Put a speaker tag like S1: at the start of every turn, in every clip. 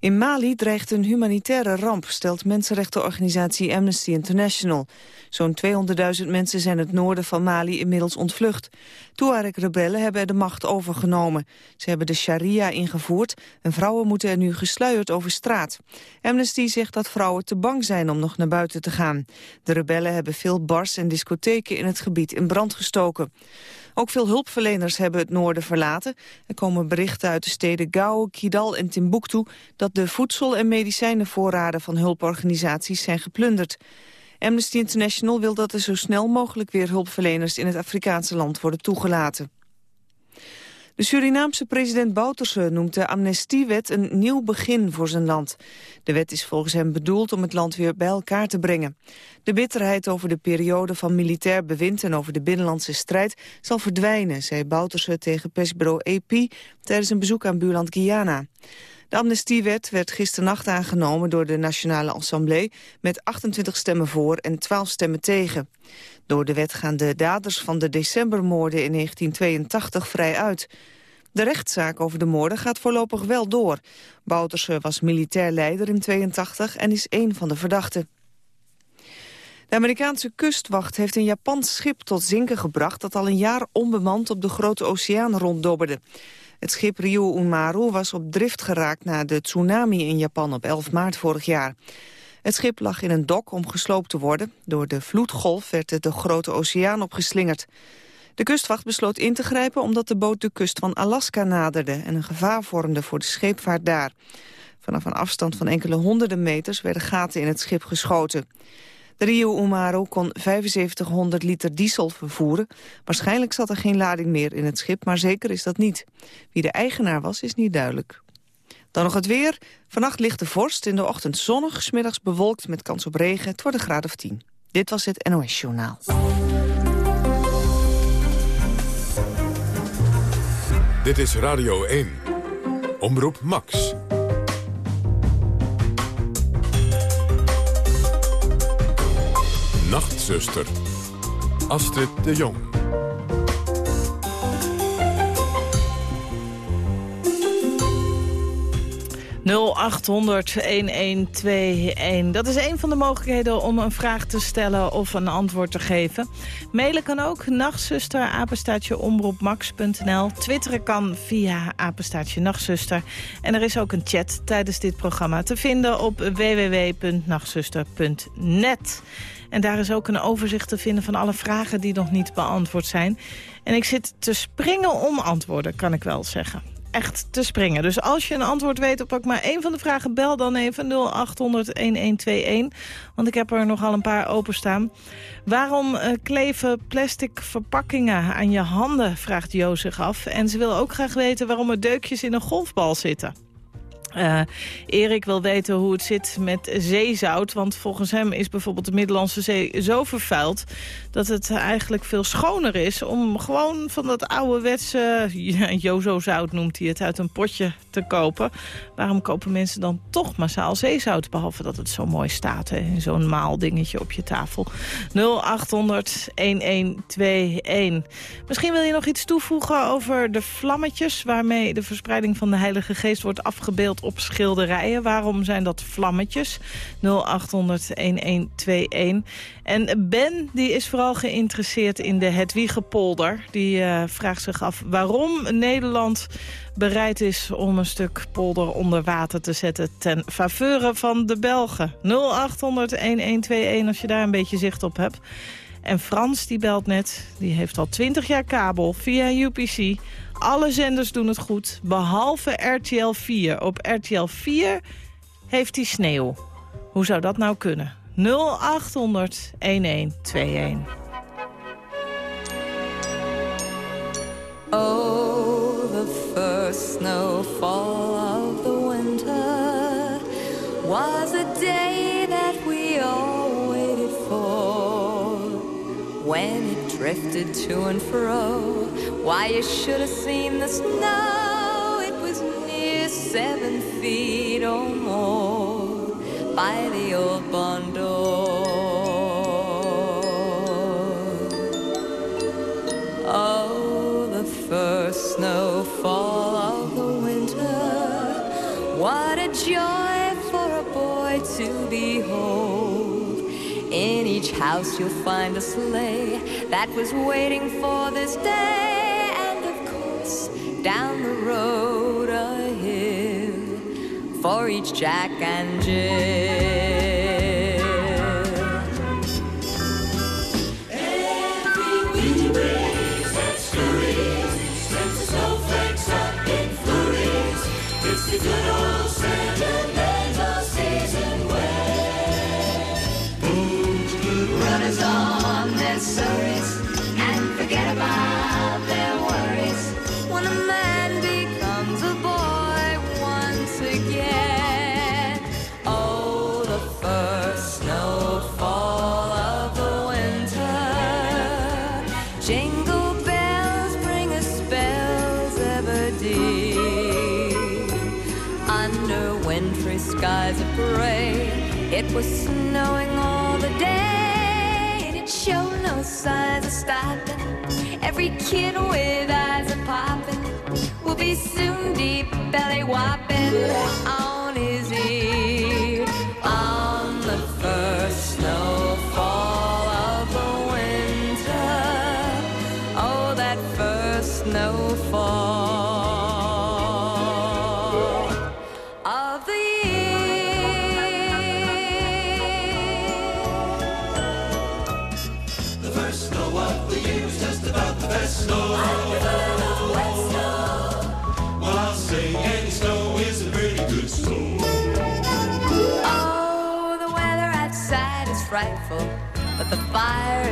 S1: In Mali dreigt een humanitaire ramp, stelt mensenrechtenorganisatie Amnesty International. Zo'n 200.000 mensen zijn het noorden van Mali inmiddels ontvlucht. Tuareg-rebellen hebben de macht overgenomen. Ze hebben de sharia ingevoerd en vrouwen moeten er nu gesluierd over straat. Amnesty zegt dat vrouwen te bang zijn om nog naar buiten te gaan. De rebellen hebben veel bars en discotheken in het gebied in brand gestoken. Ook veel hulpverleners hebben het noorden verlaten. Er komen berichten uit de steden Gao, Kidal en Timbuktu... dat de voedsel- en medicijnenvoorraden van hulporganisaties zijn geplunderd. Amnesty International wil dat er zo snel mogelijk weer hulpverleners in het Afrikaanse land worden toegelaten. De Surinaamse president Bouterse noemt de amnestiewet een nieuw begin voor zijn land. De wet is volgens hem bedoeld om het land weer bij elkaar te brengen. De bitterheid over de periode van militair bewind en over de binnenlandse strijd zal verdwijnen, zei Bouterse tegen persbureau AP tijdens een bezoek aan buurland Guyana. De amnestiewet werd gisternacht aangenomen door de Nationale Assemblée met 28 stemmen voor en 12 stemmen tegen. Door de wet gaan de daders van de decembermoorden in 1982 vrij uit. De rechtszaak over de moorden gaat voorlopig wel door. Bouterse was militair leider in 82 en is één van de verdachten. De Amerikaanse kustwacht heeft een Japans schip tot zinken gebracht... dat al een jaar onbemand op de Grote Oceaan ronddobberde. Het schip Ryu Umaru was op drift geraakt na de tsunami in Japan op 11 maart vorig jaar. Het schip lag in een dok om gesloopt te worden. Door de vloedgolf werd het de grote oceaan opgeslingerd. De kustwacht besloot in te grijpen omdat de boot de kust van Alaska naderde... en een gevaar vormde voor de scheepvaart daar. Vanaf een afstand van enkele honderden meters werden gaten in het schip geschoten. De Rio Umaru kon 7500 liter diesel vervoeren. Waarschijnlijk zat er geen lading meer in het schip, maar zeker is dat niet. Wie de eigenaar was, is niet duidelijk. Dan nog het weer. Vannacht ligt de vorst, in de ochtend zonnig, smiddags bewolkt met kans op regen. Het wordt een graad of 10. Dit was het NOS Journaal.
S2: Dit is Radio 1. Omroep Max. Nachtzuster. Astrid de Jong.
S3: 0800-1121. Dat is een van de mogelijkheden om een vraag te stellen of een antwoord te geven. Mailen kan ook, nachtzuster, omroepmax.nl. Twitteren kan via apenstaatje nachtzuster. En er is ook een chat tijdens dit programma te vinden op www.nachtzuster.net. En daar is ook een overzicht te vinden van alle vragen die nog niet beantwoord zijn. En ik zit te springen om antwoorden, kan ik wel zeggen echt te springen. Dus als je een antwoord weet op ook maar één van de vragen... bel dan even 0800-1121. Want ik heb er nogal een paar openstaan. Waarom uh, kleven plastic verpakkingen aan je handen, vraagt Jo zich af. En ze wil ook graag weten waarom er deukjes in een golfbal zitten. Uh, Erik wil weten hoe het zit met zeezout. Want volgens hem is bijvoorbeeld de Middellandse Zee zo vervuild... dat het eigenlijk veel schoner is om gewoon van dat ouderwetse... Ja, Jozo-zout noemt hij het, uit een potje te kopen. Waarom kopen mensen dan toch massaal zeezout? Behalve dat het zo mooi staat, in zo'n maaldingetje op je tafel. 0800-1121. Misschien wil je nog iets toevoegen over de vlammetjes... waarmee de verspreiding van de Heilige Geest wordt afgebeeld op schilderijen. Waarom zijn dat vlammetjes? 0800-1121. En Ben die is vooral geïnteresseerd in de Hedwiegepolder. Die uh, vraagt zich af waarom Nederland bereid is om een stuk polder onder water te zetten... ten faveur van de Belgen. 0800-1121 als je daar een beetje zicht op hebt. En Frans, die belt net, die heeft al 20 jaar kabel via UPC. Alle zenders doen het goed, behalve RTL 4. Op RTL 4 heeft hij sneeuw. Hoe zou dat nou kunnen? 0800 1121.
S4: Oh, the first snowfall of the winter was a day When it drifted to and fro Why, you should have seen the snow. It was near seven feet or more by the old barn door. Each house you'll find a sleigh that was waiting for this day. And of course, down the road a hill for each Jack and Jill. Runners right. Kid with eyes are popping will be soon deep belly whopping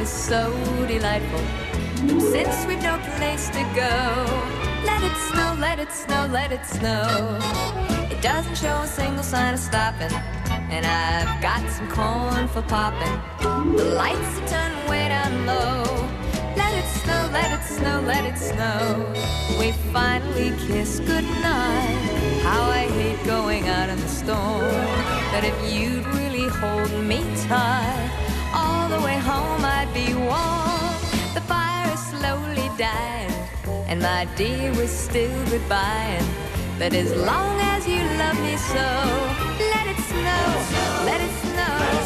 S4: so delightful. Since we've no place to go, let it snow, let it snow, let it snow. It doesn't show a single sign of stopping, and I've got some corn for popping. The lights are turned way down low. Let it snow, let it snow, let it snow. We finally kiss goodnight. How I hate going out in the storm. But if you'd really hold me tight, the way home I'd be warm. The fire is slowly dying, and my dear, we're still goodbye. But as long as you love me so, let it snow, let it snow,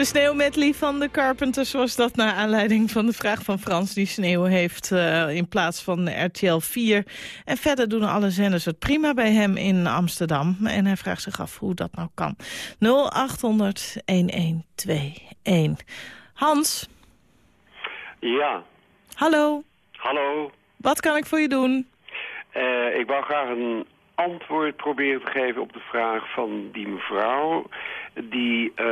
S3: De sneeuwmedley van de Carpenters was dat naar aanleiding van de vraag van Frans... die sneeuw heeft eh, in plaats van RTL 4. En verder doen alle zenders het prima bij hem in Amsterdam. En hij vraagt zich af hoe dat nou kan. 0800-1121. Hans,
S5: Ja,
S3: hallo.
S5: hallo.
S3: Wat kan ik voor je doen?
S5: Eh, ik wou graag een antwoord proberen te geven op de vraag van die mevrouw. Die eh,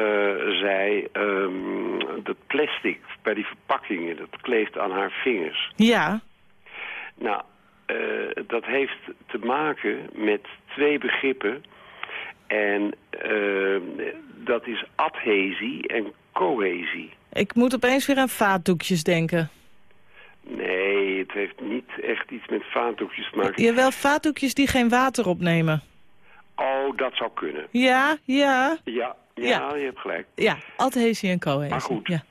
S5: zei ehm, dat plastic bij die verpakkingen, dat kleeft aan haar vingers.
S3: Ja,
S5: Nou, eh, dat heeft te maken met twee begrippen. En eh, dat is adhesie en cohesie.
S3: ik moet opeens weer aan vaatdoekjes denken.
S5: Nee, het heeft niet echt iets met vaatdoekjes te maken.
S3: Jawel, vaatdoekjes die geen water opnemen.
S5: Oh, dat zou kunnen.
S3: Ja, ja,
S5: Ja, ja,
S3: Ja.
S5: je hebt gelijk.
S3: ja. Adhesie en cohesie.
S5: Maar goed.
S3: Ja.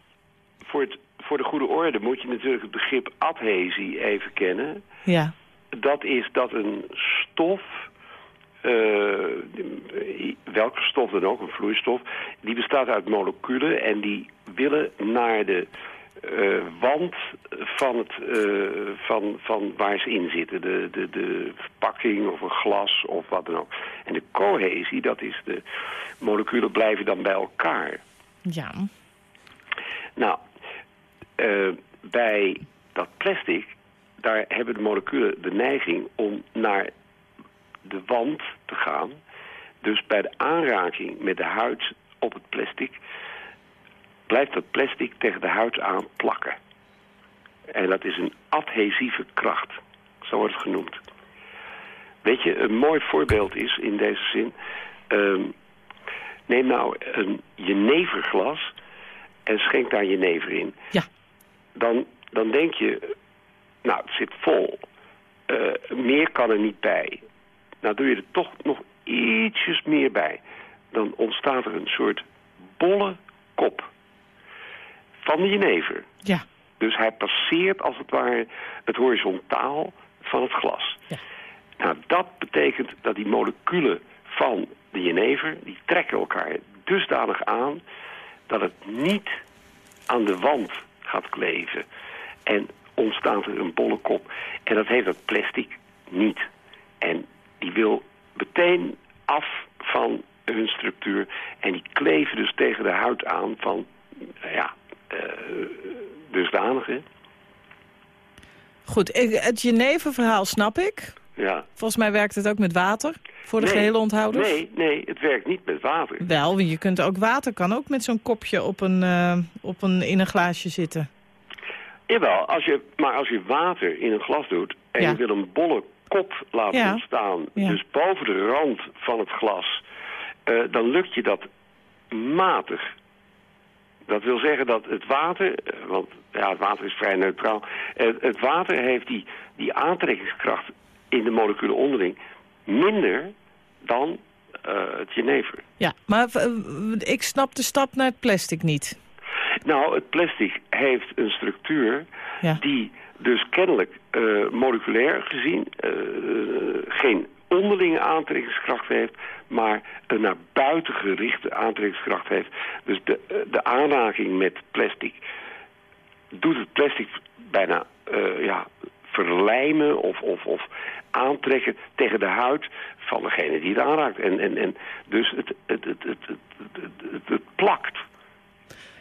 S5: Voor, het, voor de goede orde moet je natuurlijk het begrip adhesie even kennen.
S3: ja.
S5: Dat is dat een stof, eh, welke stof dan ook, een vloeistof, die bestaat uit moleculen en die willen naar de eh, wand van, het, eh, van, van waar ze in zitten. De, de, de verpakking of een glas of wat dan ook. En de cohesie, dat is de moleculen blijven dan bij elkaar.
S3: Ja.
S5: Nou, eh, bij dat plastic, daar hebben de moleculen de neiging om naar de wand te gaan. Dus bij de aanraking met de huid op het plastic blijft dat plastic tegen de huid aan plakken. En dat is een adhesieve kracht. Zo wordt het genoemd. Weet je, een mooi voorbeeld is in deze zin... ehm, neem nou een jeneverglas en schenk daar jenever in.
S3: Ja.
S5: Dan, dan denk je, nou, het zit vol. Eh, meer kan er niet bij. Nou doe je er toch nog ietsjes meer bij. dan ontstaat er een soort bolle kop van de jenever.
S3: Ja.
S5: Dus hij passeert als het ware het horizontaal van het glas.
S3: Ja.
S5: Nou, dat betekent dat die moleculen van de jenever, die trekken elkaar dusdanig aan dat het niet aan de wand gaat kleven. En ontstaat er een bolle kop. En dat heeft dat plastic niet. En die wil meteen af van hun structuur. En die kleven dus tegen de huid aan van, ja, dusdanige.
S3: Goed, ik- het Geneve-verhaal snap ik.
S5: Ja.
S3: Volgens mij werkt het ook met water. Voor de
S5: Nee,
S3: gehele onthouders.
S5: Nee, nee, het werkt niet met water.
S3: Wel, want je kunt ook water kan ook met zo'n kopje op een, eh, op een, in een glaasje zitten.
S5: Jawel, als je, maar als je water in een glas doet en
S3: Ja.
S5: je wil een bolle kop laten
S3: Ja.
S5: ontstaan, dus boven de rand van het glas, eh, dan lukt je dat matig. Dat wil zeggen dat het water, eh, want ja, het water is vrij neutraal, het water heeft die, die aantrekkingskracht in de moleculen onderling minder dan eh, het jenever.
S3: Ja, maar eh, ik snap de stap naar het plastic niet.
S5: Nou, het plastic heeft een structuur
S3: Ja.
S5: die dus kennelijk moleculair gezien geen onderlinge aantrekkingskracht heeft, maar een naar buiten gerichte aantrekkingskracht heeft. Dus de, eh, de aanraking met plastic doet het plastic bijna eh, ja, verlijmen of, of, of aantrekken tegen de huid van degene die het aanraakt. En, en, en dus het, het, het, het, het, het, het, het plakt.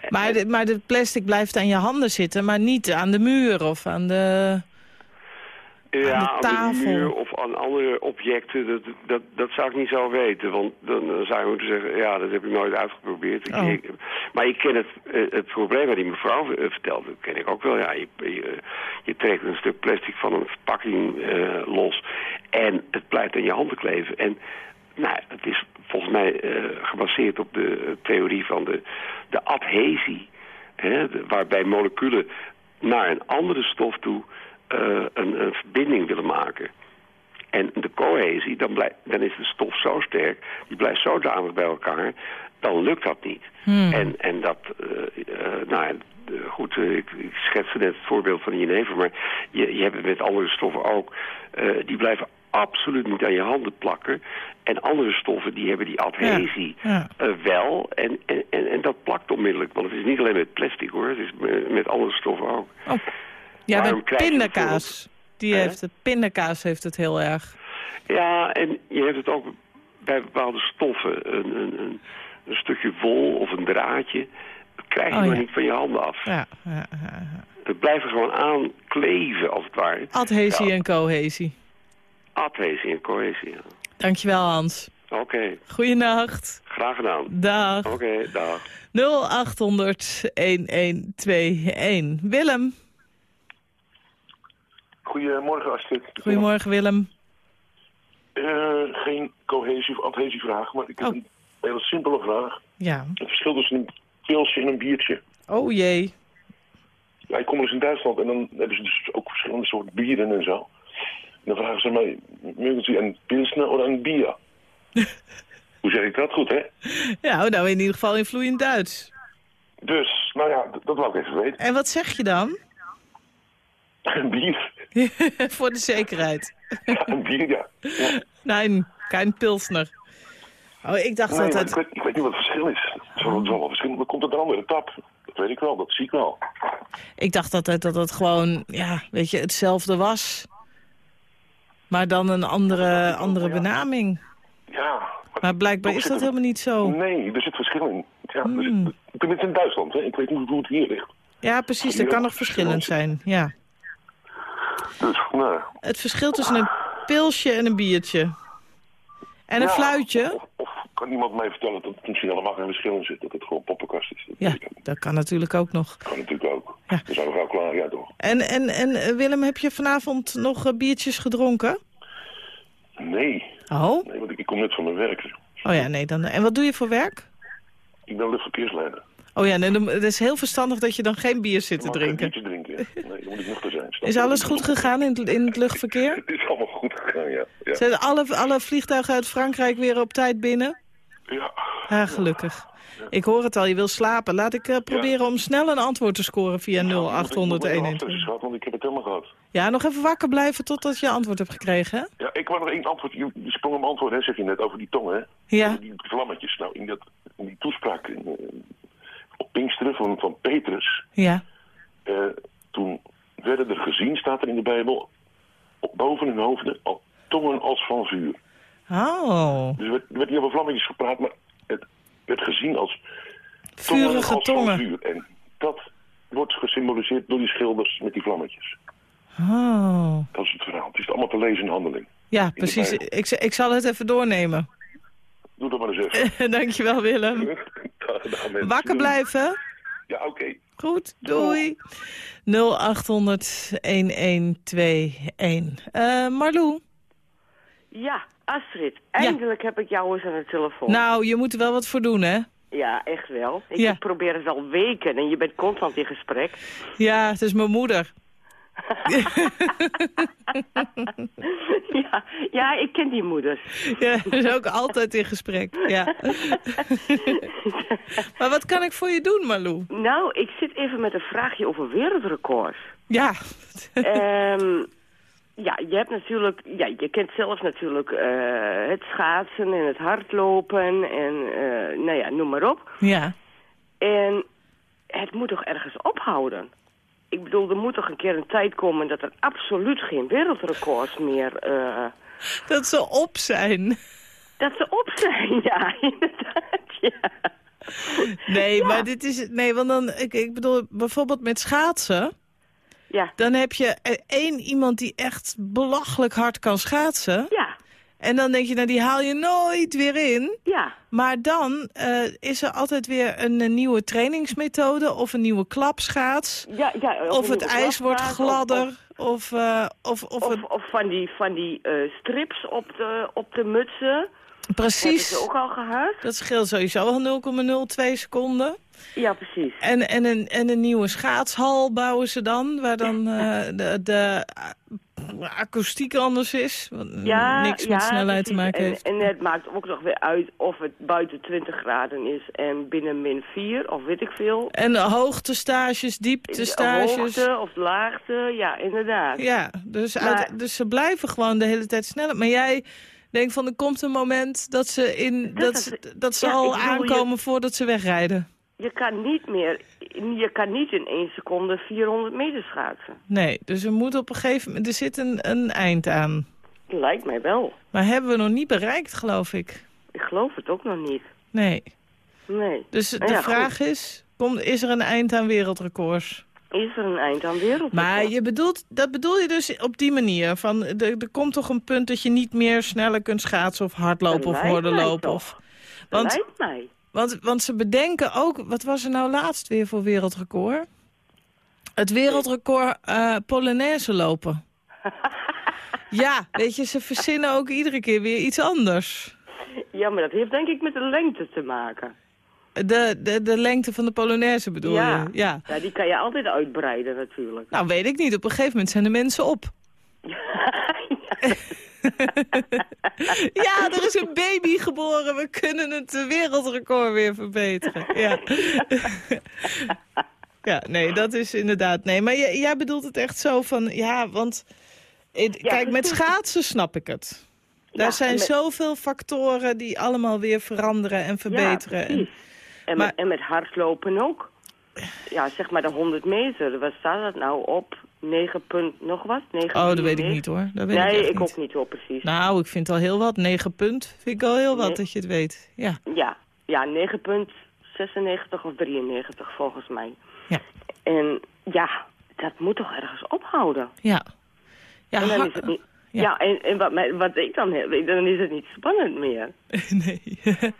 S3: Maar, de, maar de plastic blijft aan je handen zitten, maar niet aan de muur of aan de...
S5: Ja,
S3: aan de
S5: aan
S3: tafel.
S5: de muur of aan andere objecten, dat, dat, dat zou ik niet zo weten. Want dan, dan zou je moeten zeggen, ja, dat heb ik nooit uitgeprobeerd.
S3: Oh.
S5: ik- maar ik ken het, eh, het probleem waar die mevrouw eh, vertelde, dat ken ik ook wel. Ja, je, je, je trekt een stuk plastic van een verpakking eh, los en het blijft aan je handen kleven. En nou, het is volgens mij gebaseerd op de theorie van de, de adhesie. Hè, de- waarbij moleculen naar een andere stof toe een, een verbinding willen maken. En de cohesie, dan, blijft, dan is de stof zo sterk, die blijft zodanig bij elkaar, dan lukt dat niet. En, en dat, eh, eh, nou ja, eh, goed, eh, ik, ik schetste net het voorbeeld van de jenever, maar je, je hebt het met andere stoffen ook. Eh, die blijven absoluut niet aan je handen plakken. En andere stoffen, die hebben die adhesie
S3: Ja,
S5: eh, wel. En, en, en, en dat plakt onmiddellijk, want het is niet alleen met plastic hoor, het is met, met andere stoffen ook.
S3: Oh. Ja,
S5: Waarom
S3: met pindakaas. Die heeft het, pindakaas heeft het heel erg.
S5: Ja, en je hebt het ook bij bepaalde stoffen. Een, een, een, een stukje wol of een draadje. Dat krijg je
S3: Oh,
S5: maar
S3: ja.
S5: niet van je handen af.
S3: Ja, ja.
S5: Het blijft er gewoon aan kleven, als het ware.
S3: Adhesie en cohesie.
S5: Adhesie en cohesie. ja.
S3: Dankjewel, Hans.
S5: Oké,
S3: Goeienacht.
S5: graag gedaan.
S3: Dag.
S5: Oké, dag.
S3: 0800 1121. Willem.
S6: Goedemorgen Astrid.
S3: Goedemorgen, Willem.
S6: Eh, geen cohesie of adhesievraag, maar ik heb
S3: Oh.
S6: een hele simpele vraag.
S3: Ja.
S6: Het verschil tussen een pilsje en een biertje.
S3: Oh jee.
S6: Ja, ik kom dus in Duitsland en dan hebben ze dus ook verschillende soorten bieren en zo. En dan vragen ze mij, mögen Sie een pilsner of een bier? Hoe zeg ik dat goed, hè?
S3: Ja, nou in ieder geval in vloeiend Duits.
S6: Dus, nou ja, dat wou ik even weten.
S3: En wat zeg je dan?
S6: Een bier.
S3: Voor de zekerheid.
S6: Een bier, ja. ja.
S3: Nee, geen pilsner. Oh, ik dacht
S6: Nee,
S3: altijd...
S6: ik, weet, ik weet niet wat het verschil is. Het zal, wel verschil, dan komt het een andere tap. Dat weet ik wel, dat zie ik wel.
S3: Ik dacht altijd dat het gewoon, ja, weet je, hetzelfde was. Maar dan een andere, andere benaming.
S6: Ja.
S3: Maar blijkbaar is dat
S6: er-
S3: helemaal niet zo.
S6: Nee, er zit verschil in. Ja, er
S3: Hmm.
S6: zit, tenminste in Duitsland, hè. Ik weet niet hoe het hier ligt.
S3: Ja, precies, dat kan nog verschillend zijn. Ja.
S6: Dus, nou...
S3: Het verschil tussen een pilsje en een biertje. En een
S6: ja,
S3: fluitje?
S6: Of, of kan iemand mij vertellen dat er misschien helemaal geen verschil in zit? Dat het gewoon poppenkast is? Dat
S3: Ja, dat kan natuurlijk ook nog.
S6: kan natuurlijk ook.
S3: Ja.
S6: We zijn nog wel klaar, ja toch?
S3: En, en, en eh, Willem, heb je vanavond nog eh, biertjes gedronken?
S6: Nee.
S3: Oh?
S6: Nee, want ik, ik kom net van mijn werk.
S3: Oh ja, nee. Dan, en wat doe je voor werk?
S6: Ik ben luchtverkeersleider.
S3: Oh ja, nee, het is heel verstandig dat je dan geen bier zit te drinken.
S6: Nee, dan moet ik nuchter zijn.
S3: Is alles goed gegaan in het, in het luchtverkeer?
S6: Het is allemaal goed gegaan, ja. Ja.
S3: Zijn alle, alle vliegtuigen uit Frankrijk weer op tijd binnen?
S6: ja.
S3: Ah, gelukkig. Ik hoor het al, je wil slapen. Laat ik eh, proberen om snel een antwoord te scoren via 0800 112.
S6: schat, want ik heb het helemaal gehad.
S3: Ja, nog even wakker blijven totdat je antwoord hebt gekregen, hè?
S6: Ja, ik wou nog één antwoord. Je, sprong om antwoord, hè, zeg je net, over die tong, hè?
S3: Ja.
S6: Over Die vlammetjes. Nou, in, dat, in die toespraak in, eh, Pinksteren van, van Petrus...
S3: Ja.
S6: eh, toen werden er gezien, staat er in de Bijbel... boven hun hoofden al tongen als van vuur.
S3: Oh,
S6: Dus er werd, er werd niet over vlammetjes gepraat, maar het werd gezien als tongen
S3: vurige
S6: als van
S3: tongen.
S6: vuur. En dat wordt gesymboliseerd door die schilders met die vlammetjes.
S3: Oh.
S6: Dat is het verhaal. Het is allemaal te lezen in handeling.
S3: Ja, precies. Ik, ik zal het even doornemen.
S6: Doe dat maar eens even.
S3: Dankjewel, Willem.
S6: Dag.
S3: Wakker blijven.
S6: Ja, oké.
S3: Goed, doei. 0800-1121. Eh Marlou?
S7: Ja, Astrid, eindelijk heb ik jou eens aan de telefoon.
S3: Nou, je moet er wel wat voor doen, hè?
S7: Ja, echt wel. Ik
S3: Ja.
S7: probeer het al weken en je bent constant in gesprek.
S3: Ja, het is mijn moeder.
S7: ja, ja, ik ken die moeders.
S3: Ja, is ook altijd in gesprek. Ja. maar wat kan ik voor je doen, Marlou?
S7: Nou, ik zit even met een vraagje over wereldrecords.
S3: Ja.
S7: Ehm ja, je hebt natuurlijk, ja, je kent zelf natuurlijk eh, het schaatsen en het hardlopen en eh, nou ja, noem maar op.
S3: ja.
S7: En het moet toch ergens ophouden? Ik bedoel, er moet toch een keer een tijd komen dat er absoluut geen wereldrecords meer... eh,
S3: Dat ze op zijn.
S7: dat ze op zijn, ja, inderdaad, ja.
S3: Nee, maar dit is... Nee, want dan... Ik, ik bedoel, bijvoorbeeld met schaatsen...
S7: Ja,
S3: Dan heb je eh, één iemand die echt belachelijk hard kan schaatsen.
S7: ja,
S3: En dan denk je, nou die haal je nooit weer in.
S7: ja.
S3: Maar dan eh, is er altijd weer een, eh, nieuwe trainingsmethode of een nieuwe klapschaats.
S7: ja, ja
S3: Of, het ijs wordt gladder.
S7: Of,
S3: Of, eh, of, of,
S7: of,
S3: het-
S7: of, of van die, van die eh, strips op de, op de mutsen.
S3: Precies.
S7: ze ook al gehad?
S3: Dat scheelt sowieso al 0,02 seconden.
S7: Ja, precies.
S3: En, en, een, en een nieuwe schaatshal bouwen ze dan, waar dan eh, de, de uh, akoestiek anders is. Wat
S7: Ja,
S3: niks
S7: ja,
S3: met snelheid te maken
S7: en,
S3: heeft.
S7: En het maakt ook nog weer uit of het buiten 20 graden is en binnen min 4 of weet ik veel.
S3: En hoogtestages, dieptestages.
S7: Hoogte of laagte, ja, inderdaad.
S3: Ja, dus,
S7: Maar-
S3: uit- dus ze blijven gewoon de hele tijd sneller. Maar jij denkt van, er komt een moment dat ze, in,
S7: Dat
S3: dat, ze- dat ze
S7: ja,
S3: al
S7: je-
S3: aankomen voordat ze wegrijden.
S7: Je kan niet meer, je kan niet in één seconde 400 meter schaatsen.
S3: Nee, dus er moet op een gegeven moment, er zit een, een eind aan.
S7: Lijkt mij wel.
S3: Maar hebben we nog niet bereikt, geloof ik.
S7: Ik geloof het ook nog niet.
S3: Nee.
S7: Nee.
S3: Dus
S7: Nou
S3: de
S7: ja,
S3: vraag is, kom, is er een eind aan wereldrecords?
S7: Is er een eind aan wereld?
S3: Maar je bedoelt, dat bedoel je dus op die manier. Van, er, er komt toch een punt dat je niet meer sneller kunt schaatsen of hardlopen
S7: Dat
S3: of
S7: lijkt
S3: horden
S7: mij
S3: lopen. Of,
S7: Dat
S3: want,
S7: lijkt mij.
S3: Want, want ze bedenken ook, wat was er nou laatst weer voor wereldrecord? Het wereldrecord eh Polonaise lopen. ja, weet je, ze verzinnen ook iedere keer weer iets anders.
S7: Ja, maar dat heeft denk ik met de lengte te maken.
S3: De, de, de lengte van de Polonaise bedoel
S7: ja.
S3: je? Ja.
S7: ja, die kan je altijd uitbreiden natuurlijk.
S3: Nou, weet ik niet. Op een gegeven moment zijn de mensen op. ja, er is een baby geboren. We kunnen het wereldrecord weer verbeteren. Ja. ja, nee, dat is inderdaad... Nee, maar jij, jij bedoelt het echt zo van... Ja, want... kijk, met schaatsen snap ik het. Daar
S7: Ja,
S3: zijn
S7: met-
S3: zoveel factoren die allemaal weer veranderen en verbeteren.
S7: Ja,
S3: En-.
S7: En,
S3: Maar-
S7: met, en met hardlopen ook. Ja, zeg maar de 100 meter. Wat staat dat nou op? 9 punt nog wat? 9
S3: oh, dat weet ik niet hoor. Dat weet
S7: nee,
S3: ik,
S7: ik
S3: niet.
S7: ook niet hoor, precies.
S3: Nou, ik vind al heel wat. 9 punt vind ik al heel wat
S7: Nee.
S3: dat je het weet. Ja,
S7: Ja, ja 9 punt 96 of 93 volgens mij.
S3: ja,
S7: En ja, dat moet toch ergens ophouden?
S3: ja. ja
S7: en dan
S3: har-
S7: is het niet...
S3: ja.
S7: Ja, en, en wat, mij- wat ik dan heb, dan is het niet spannend meer.
S3: nee.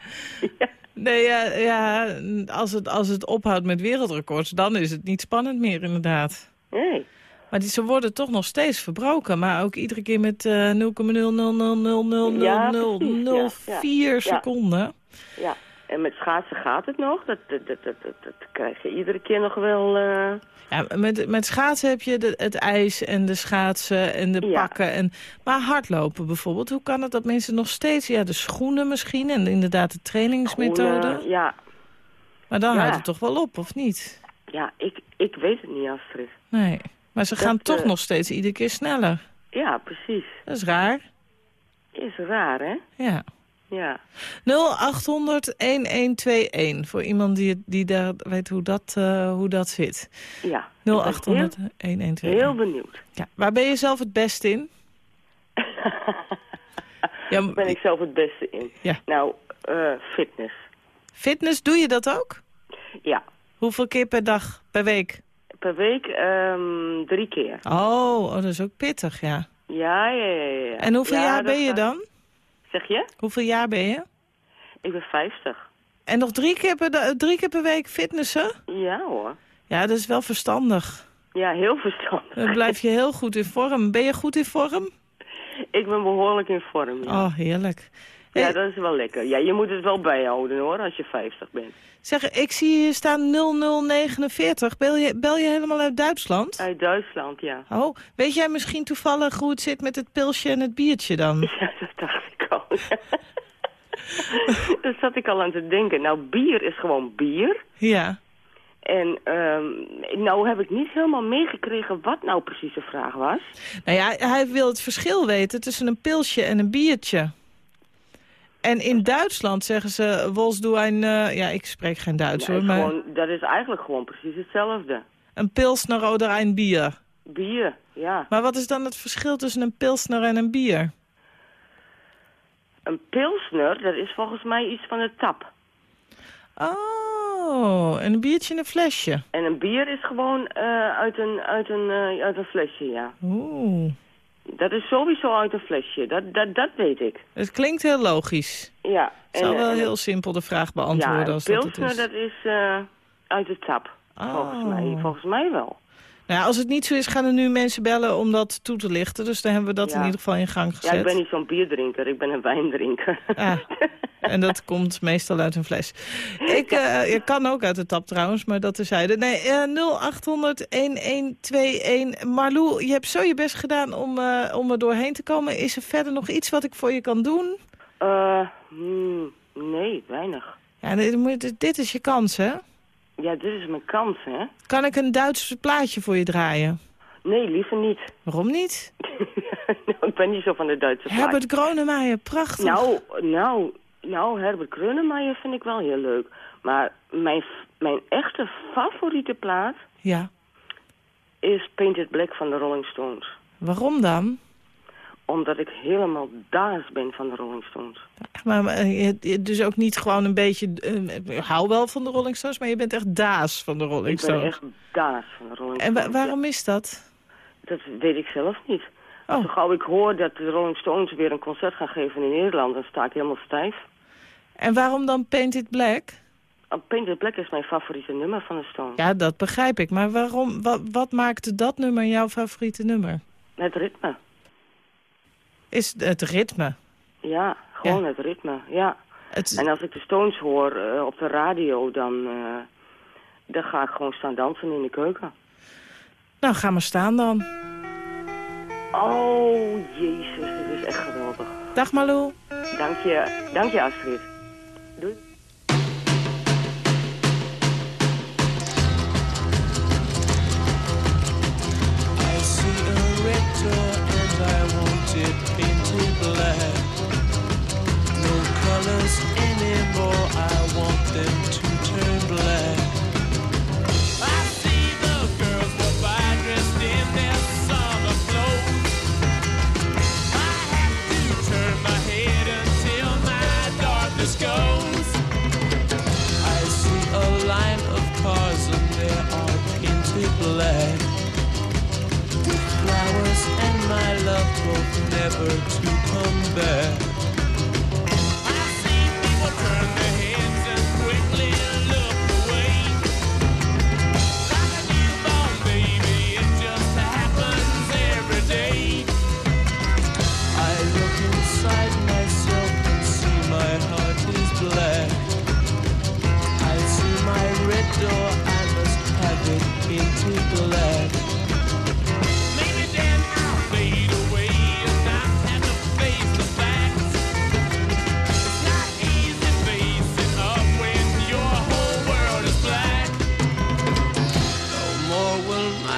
S3: Nee, ja, ja als, het, als het ophoudt met wereldrecords, dan is het niet spannend meer inderdaad.
S7: Nee.
S3: Maar die, ze worden toch nog steeds verbroken. Maar ook iedere keer met eh 0,000000004
S7: Ja, ja,
S3: seconden.
S7: Ja, en met schaatsen gaat het nog. Dat, dat, dat, dat, krijg je iedere keer nog wel... eh,
S3: Ja, met, met schaatsen heb je de, het ijs en de schaatsen en de pakken. En, maar hardlopen bijvoorbeeld, hoe kan het dat mensen nog steeds... Ja, de schoenen misschien en inderdaad de trainingsmethode.
S7: schoenen. Ja,
S3: Maar dan houdt het toch wel op, of niet?
S7: ja ik, ik weet het niet, Astrid.
S3: Nee. Maar ze
S7: Dat,
S3: gaan toch
S7: eh,
S3: nog steeds iedere keer sneller.
S7: Ja, precies.
S3: Dat is raar.
S7: Is raar, hè?
S3: Ja.
S7: Ja.
S3: 0800-1121 voor iemand die, die daar weet hoe dat, eh, hoe dat zit.
S7: Ja. Ik ben
S3: 0800-1121.
S7: Heel, benieuwd.
S3: Ja. Waar ben je zelf het best in? Ja,
S7: ben ik zelf het beste in.
S3: Ja.
S7: Nou, eh, fitness.
S3: Fitness, doe je dat ook?
S7: Ja.
S3: Hoeveel keer per dag, per week?
S7: Per week ehm, drie keer.
S3: Oh, oh, dat is ook pittig, ja.
S7: Ja, ja, ja. ja.
S3: En hoeveel
S7: Ja,
S3: jaar ben je dan?
S7: Zeg je?
S3: Hoeveel jaar ben je?
S7: Ik ben 50.
S3: En nog drie keer per, da- drie keer per week fitnessen?
S7: Ja hoor.
S3: Ja, dat is wel verstandig.
S7: Ja, heel verstandig.
S3: Dan blijf je heel goed in vorm. Ben je goed in vorm?
S7: Ik ben behoorlijk in vorm. Ja.
S3: Oh, heerlijk.
S7: Ja, dat is wel lekker. Ja, je moet het wel bijhouden hoor, als je 50 bent.
S3: Zeg, ik zie hier staan 0049. Bel je, bel je helemaal uit Duitsland?
S7: Uit Duitsland, ja.
S3: Oh, weet jij misschien toevallig hoe het zit met het pilsje en het biertje dan?
S7: Ja, dat dacht ik al. Daar zat ik al aan te denken. Nou, bier is gewoon bier.
S3: Ja.
S7: En ehm nou heb ik niet helemaal meegekregen wat nou precies de vraag was.
S3: Nou ja, hij wil het verschil weten tussen een pilsje en een biertje. En in Duitsland zeggen ze, Wols doe een... eh, ja, ik spreek geen Duits hoor, maar
S7: gewoon, dat is eigenlijk gewoon precies hetzelfde.
S3: een pilsner oder een bier.
S7: Bier, ja.
S3: Maar wat is dan het verschil tussen een pilsner en een bier?
S7: Een pilsner, dat is volgens mij iets van de tap.
S3: Oh, en een biertje in een flesje.
S7: En een bier is gewoon eh, uit, een, uit, een, eh, uit een flesje, ja.
S3: Oeh,
S7: Dat is sowieso uit een flesje, dat, dat, dat weet ik.
S3: het klinkt heel logisch.
S7: Ja.
S3: Ik zal
S7: en,
S3: wel
S7: en-
S3: heel simpel de vraag
S7: Ja,
S3: beantwoorden als dat het is.
S7: dat is eh, uit de tap. Volgens,
S3: Oh.
S7: mij, volgens mij wel.
S3: Nou als het niet zo is, gaan er nu mensen bellen om dat toe te lichten. Dus dan hebben we dat
S7: Ja.
S3: in ieder geval in gang gezet.
S7: Ja, ik ben niet zo'n bierdrinker, ik ben een wijndrinker.
S3: Ah, en dat komt meestal uit een fles. Ik, eh, ik kan ook uit de tap trouwens, maar dat terzijde. Nee, eh 0800-1121. Marlou, je hebt zo je best gedaan om, eh, om er doorheen te komen. Is er verder nog iets wat ik voor je kan doen?
S7: Hmm, nee, weinig.
S3: Ja, dit, dit is je kans, hè?
S7: Ja, dit is mijn kans, hè?
S3: Kan ik een Duits plaatje voor je draaien?
S7: Nee, liever niet.
S3: Waarom niet?
S7: nou, ik ben niet zo van de Duitse plaatjes.
S3: Herbert Grönemeyer, prachtig.
S7: Nou, nou, nou, Herbert Grönemeyer vind ik wel heel leuk. Maar mijn, mijn echte favoriete plaat
S3: Ja,
S7: is Painted Black van de Rolling Stones.
S3: waarom dan?
S7: Omdat ik helemaal daas ben van de Rolling Stones.
S3: Maar, maar, eh, je- dus ook niet gewoon een beetje... ik hou wel van de Rolling Stones, maar je bent echt daas van de Rolling
S7: Ik ben
S3: Stones.
S7: echt daas van de Rolling
S3: En wa-
S7: Stones.
S3: waarom is dat?
S7: Dat weet ik zelf niet.
S3: Oh.
S7: Zo gauw ik hoor dat de Rolling Stones weer een concert gaan geven in Nederland, dan sta ik helemaal stijf.
S3: En waarom dan Painted Black?
S7: Oh, Painted Black is mijn favoriete nummer van de Stones.
S3: Ja, dat begrijp ik. Maar waarom, wat, wat maakte dat nummer jouw favoriete nummer?
S7: Het ritme.
S3: Is het ritme.
S7: Ja, gewoon
S3: Ja.
S7: het ritme, ja.
S3: Het,
S7: En als ik de Stones hoor eh, op de radio, dan, eh, dan ga ik gewoon staan dansen in de keuken.
S3: Nou, ga maar staan dan.
S7: Oh, jezus, dit is echt geweldig.
S3: Dag Malou.
S7: Dank je, dank je Astrid. Doei.
S8: With flowers and my love both never to come back.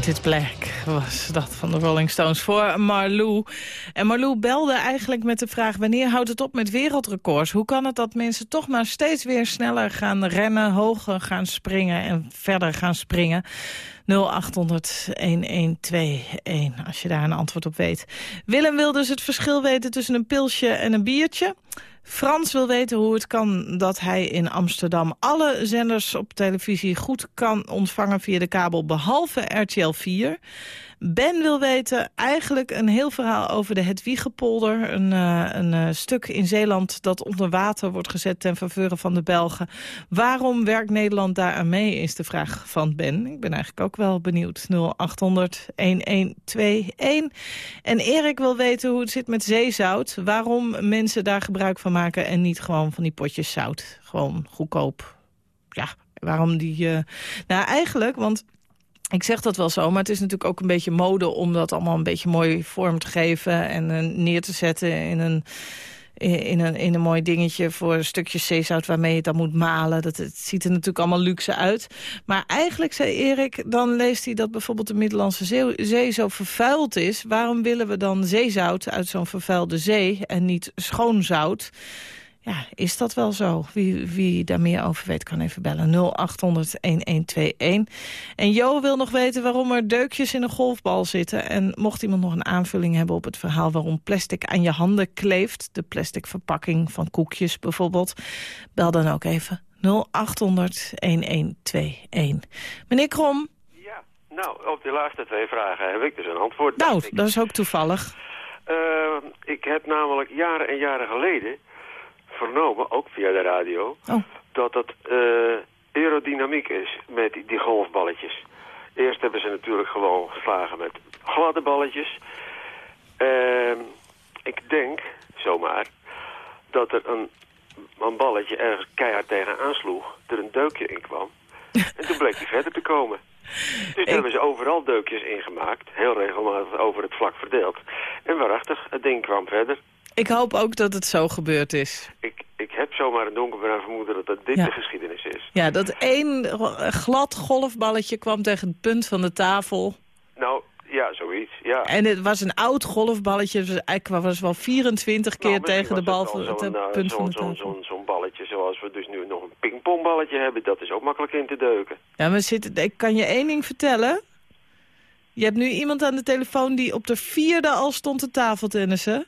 S8: Painted Black
S3: was dat van de Rolling Stones voor Marlou. En Marlou belde eigenlijk met de vraag... wanneer houdt het op met wereldrecords? Hoe kan het dat mensen toch maar steeds weer sneller gaan rennen... hoger gaan springen en verder gaan springen? 0800-1121, als je daar een antwoord op weet. Willem wil dus het verschil weten tussen een pilsje en een biertje... Frans wil weten hoe het kan dat hij in Amsterdam alle zenders op televisie goed kan ontvangen via de kabel, behalve RTL 4. Ben wil weten eigenlijk een heel verhaal over de Hedwiegepolder. Een, eh, een eh, stuk in Zeeland dat onder water wordt gezet ten faveur van de Belgen. Waarom werkt Nederland daar aan mee, is de vraag van Ben. Ik ben eigenlijk ook wel benieuwd. 0800-1121. En Erik wil weten hoe het zit met zeezout. Waarom mensen daar gebruik van maken en niet gewoon van die potjes zout. Gewoon goedkoop. Ja, waarom die... eh, Nou, eigenlijk, want... Ik zeg dat wel zo, maar het is natuurlijk ook een beetje mode... om dat allemaal een beetje mooi vorm te geven... en eh, neer te zetten in een, in, een, in een mooi dingetje... voor stukjes zeezout waarmee je het dan moet malen. Dat, het ziet er natuurlijk allemaal luxe uit. Maar eigenlijk, zei Erik, dan leest hij dat bijvoorbeeld de Middellandse Zee, zee zo vervuild is. Waarom willen we dan zeezout uit zo'n vervuilde zee en niet schoon zout... Ja, is dat wel zo? Wie, wie daar meer over weet, kan even bellen. 0800-1121. En Jo wil nog weten waarom er deukjes in een golfbal zitten. En mocht iemand nog een aanvulling hebben op het verhaal... waarom plastic aan je handen kleeft... de plastic verpakking van koekjes bijvoorbeeld... bel dan ook even 0800-1121. Meneer Krom,
S9: Ja, nou, op die laatste twee vragen heb ik dus een antwoord.
S3: nou, dat is ook toevallig.
S9: Eh, ik heb namelijk jaren en jaren geleden vernomen, ook via de radio,
S3: Oh.
S9: dat het eh, aerodynamiek is met die, die golfballetjes. Eerst hebben ze natuurlijk gewoon geslagen met gladde balletjes. Ehm, ik denk, zomaar, dat er een, een balletje ergens keihard tegen aansloeg, er een deukje in kwam. En toen bleek hij verder te komen. Dus daar hebben ze overal deukjes ingemaakt, heel regelmatig over het vlak verdeeld. En waarachtig, het ding kwam verder.
S3: Ik hoop ook dat het zo gebeurd is.
S9: Ik, ik heb zomaar een donkerbruin vermoeden dat, dat dit
S3: Ja.
S9: de geschiedenis is.
S3: Ja, dat één glad golfballetje kwam tegen het punt van de tafel.
S9: Nou, ja, zoiets, ja.
S3: En het was een oud golfballetje. Het was, eigenlijk was wel 24 keer
S9: Nou,
S3: tegen de bal van het
S9: zo'n,
S3: eh,
S9: eh,
S3: punt van de tafel.
S9: Zo'n zo'n balletje zoals we dus nu nog een pingpongballetje hebben. Dat is ook makkelijk in te deuken.
S3: Ja, maar zit, ik kan je één ding vertellen. Je hebt nu iemand aan de telefoon die op de vierde al stond te tafeltennissen.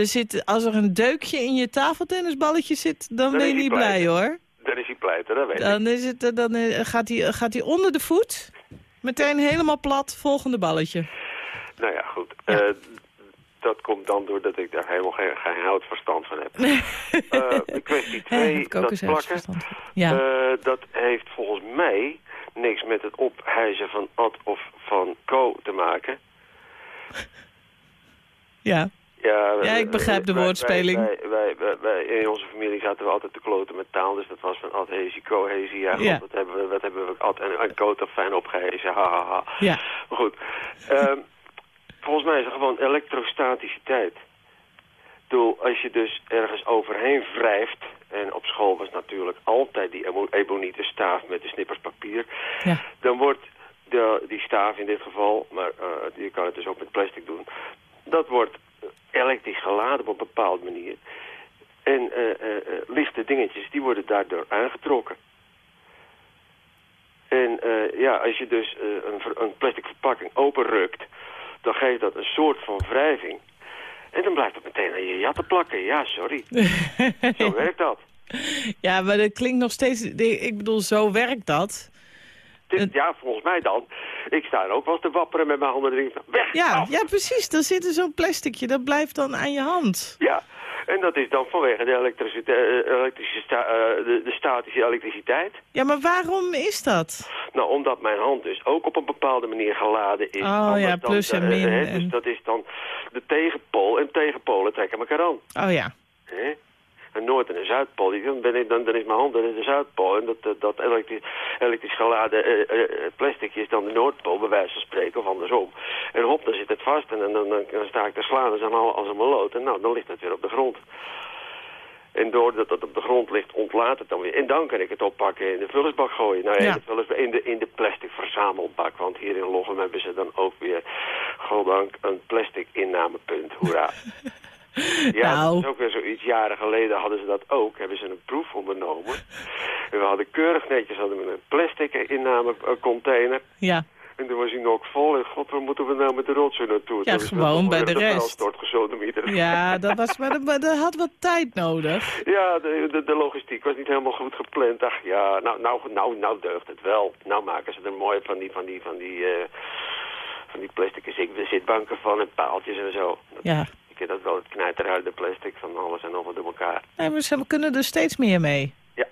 S3: Er zit, als er een deukje in je tafeltennisballetje zit, dan, ben je niet
S9: blij.
S3: hoor.
S9: Dan is hij pleiten, dat weet ik.
S3: Dan, is het, eh, dan eh, gaat, hij, gaat hij onder de voet, meteen helemaal plat, volgende balletje.
S9: Nou ja, goed. Eh, dat komt dan doordat ik daar helemaal geen, geen hout verstand van heb. Eh, kwestie
S3: Hè, heb
S9: twee,
S3: ik ook
S9: dat
S3: eens ergens
S9: plakken.
S3: Ja.
S9: Eh, dat heeft volgens mij niks met het ophijzen van Ad of van Co te maken.
S3: ja.
S9: Ja,
S3: Ja, ik begrijp de
S9: wij-
S3: woordspeling.
S9: Wij, wij, wij, in onze familie zaten we altijd te kloten met taal. Dus dat was van Ad Hezi, Co Hezi. Ja, god, wat hebben we, wat hebben we Ad en, en fijn opgehezen. Ha, ha, ha.
S3: Ja.
S9: Maar goed. Ehm, volgens mij is het gewoon elektrostaticiteit. Ik bedoel, als je dus ergens overheen wrijft... en op school was natuurlijk altijd die ebonieten staaf met de snippers papier...
S3: Ja.
S9: dan wordt de, die staaf in dit geval, maar eh, je kan het dus ook met plastic doen... dat wordt elektrisch geladen op een bepaalde manier. En eh, eh, eh, lichte dingetjes, die worden daardoor aangetrokken. En eh, ja, als je dus eh, een, een plastic verpakking openrukt... dan geeft dat een soort van wrijving. En dan blijft het meteen aan je jatten plakken. Ja, sorry. Zo werkt dat.
S3: ja, maar dat klinkt nog steeds... Ik bedoel, zo werkt dat.
S9: Dit- ja, volgens mij dan. Ik sta er ook wel eens te wapperen met mijn handen. en denk ik, weg!
S3: Ja,
S9: af.
S3: ja, precies. Dan zit er zo'n plasticje. Dat blijft dan aan je hand.
S9: Ja, en dat is dan vanwege de, elektriciteit, eh, elektrische sta- eh, de, de statische elektriciteit.
S3: Ja, maar waarom is dat?
S9: Nou, omdat mijn hand dus ook op een bepaalde manier geladen is.
S3: Oh ja, plus en
S9: eh,
S3: min en-
S9: Dus dat is dan de tegenpool en tegenpolen trekken elkaar aan.
S3: Oh ja.
S9: Noord- en een Zuidpool, dan, ben ik, dan, dan is mijn hand is de Zuidpool. En dat, dat, dat elektrisch, elektrisch geladen eh, eh, plastic is dan de Noordpool, bij wijze van spreken, of andersom. En hop, dan zit het vast en dan, dan, sta ik te slaan als een, als een maloot. En nou, dan ligt het weer op de grond. En doordat het op de grond ligt, ontlaat het dan weer. En dan kan ik het oppakken in de vullersbak gooien. Nou ja, in, in, de, in de plastic verzamelbak. Want hier in Lochem hebben ze dan ook weer, goddank, een plastic innamepunt. Hoera. Ja,
S3: Nou.
S9: dat is ook weer zoiets. Jaren geleden hadden ze dat ook. Hebben ze een proef ondernomen. En we hadden keurig netjes hadden we een plastic innamecontainer.
S3: Ja.
S9: En toen was hij nog vol. En god, waar moeten we nou met de rotzooi naartoe?
S3: Ja, gewoon bij
S9: weer
S3: de rest. Ja, dat, was, maar dat, had wat tijd nodig.
S9: Ja, de, de, de logistiek was niet helemaal goed gepland. Ach ja, nou, nou, nou, nou deugt het wel. Nou maken ze er mooi van die, van die, van die, eh, van die plastic zit- zitbanken van en paaltjes en zo.
S3: Ja.
S9: Dat wel, het knijterhuide plastic van alles en nog wat door elkaar.
S3: Nee, maar ze kunnen er steeds meer mee.
S9: Ja,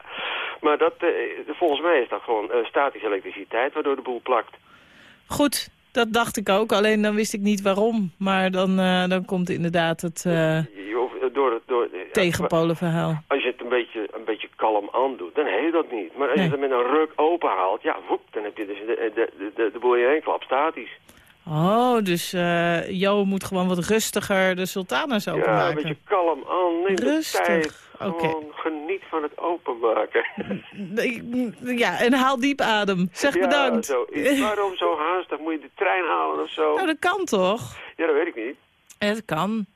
S9: maar dat, eh, volgens mij is dat gewoon eh, statische elektriciteit waardoor de boel plakt.
S3: Goed, dat dacht ik ook. Alleen dan wist ik niet waarom. Maar dan, eh, dan komt inderdaad het
S9: door, het- door,
S3: tegenpolenverhaal.
S9: Als je het een beetje, een beetje kalm aandoet, dan heet dat niet. Maar als
S3: Nee.
S9: je het met een ruk open haalt, ja, woep, dan heb je dus de, de, de, de, de boel in één klap statisch.
S3: Oh, dus eh Jo moet gewoon wat rustiger de sultanas
S9: Ja, een
S3: openmaken.
S9: beetje kalm aan, neem
S3: Rustig,
S9: de tijd. Gewoon geniet van het openmaken.
S3: Ik- Ja, en haal diep adem. Zeg
S9: ja,
S3: bedankt.
S9: Waarom zo haastig? Moet je de trein halen of zo?
S3: Nou, dat kan toch?
S9: Ja, dat weet ik niet.
S3: Het kan.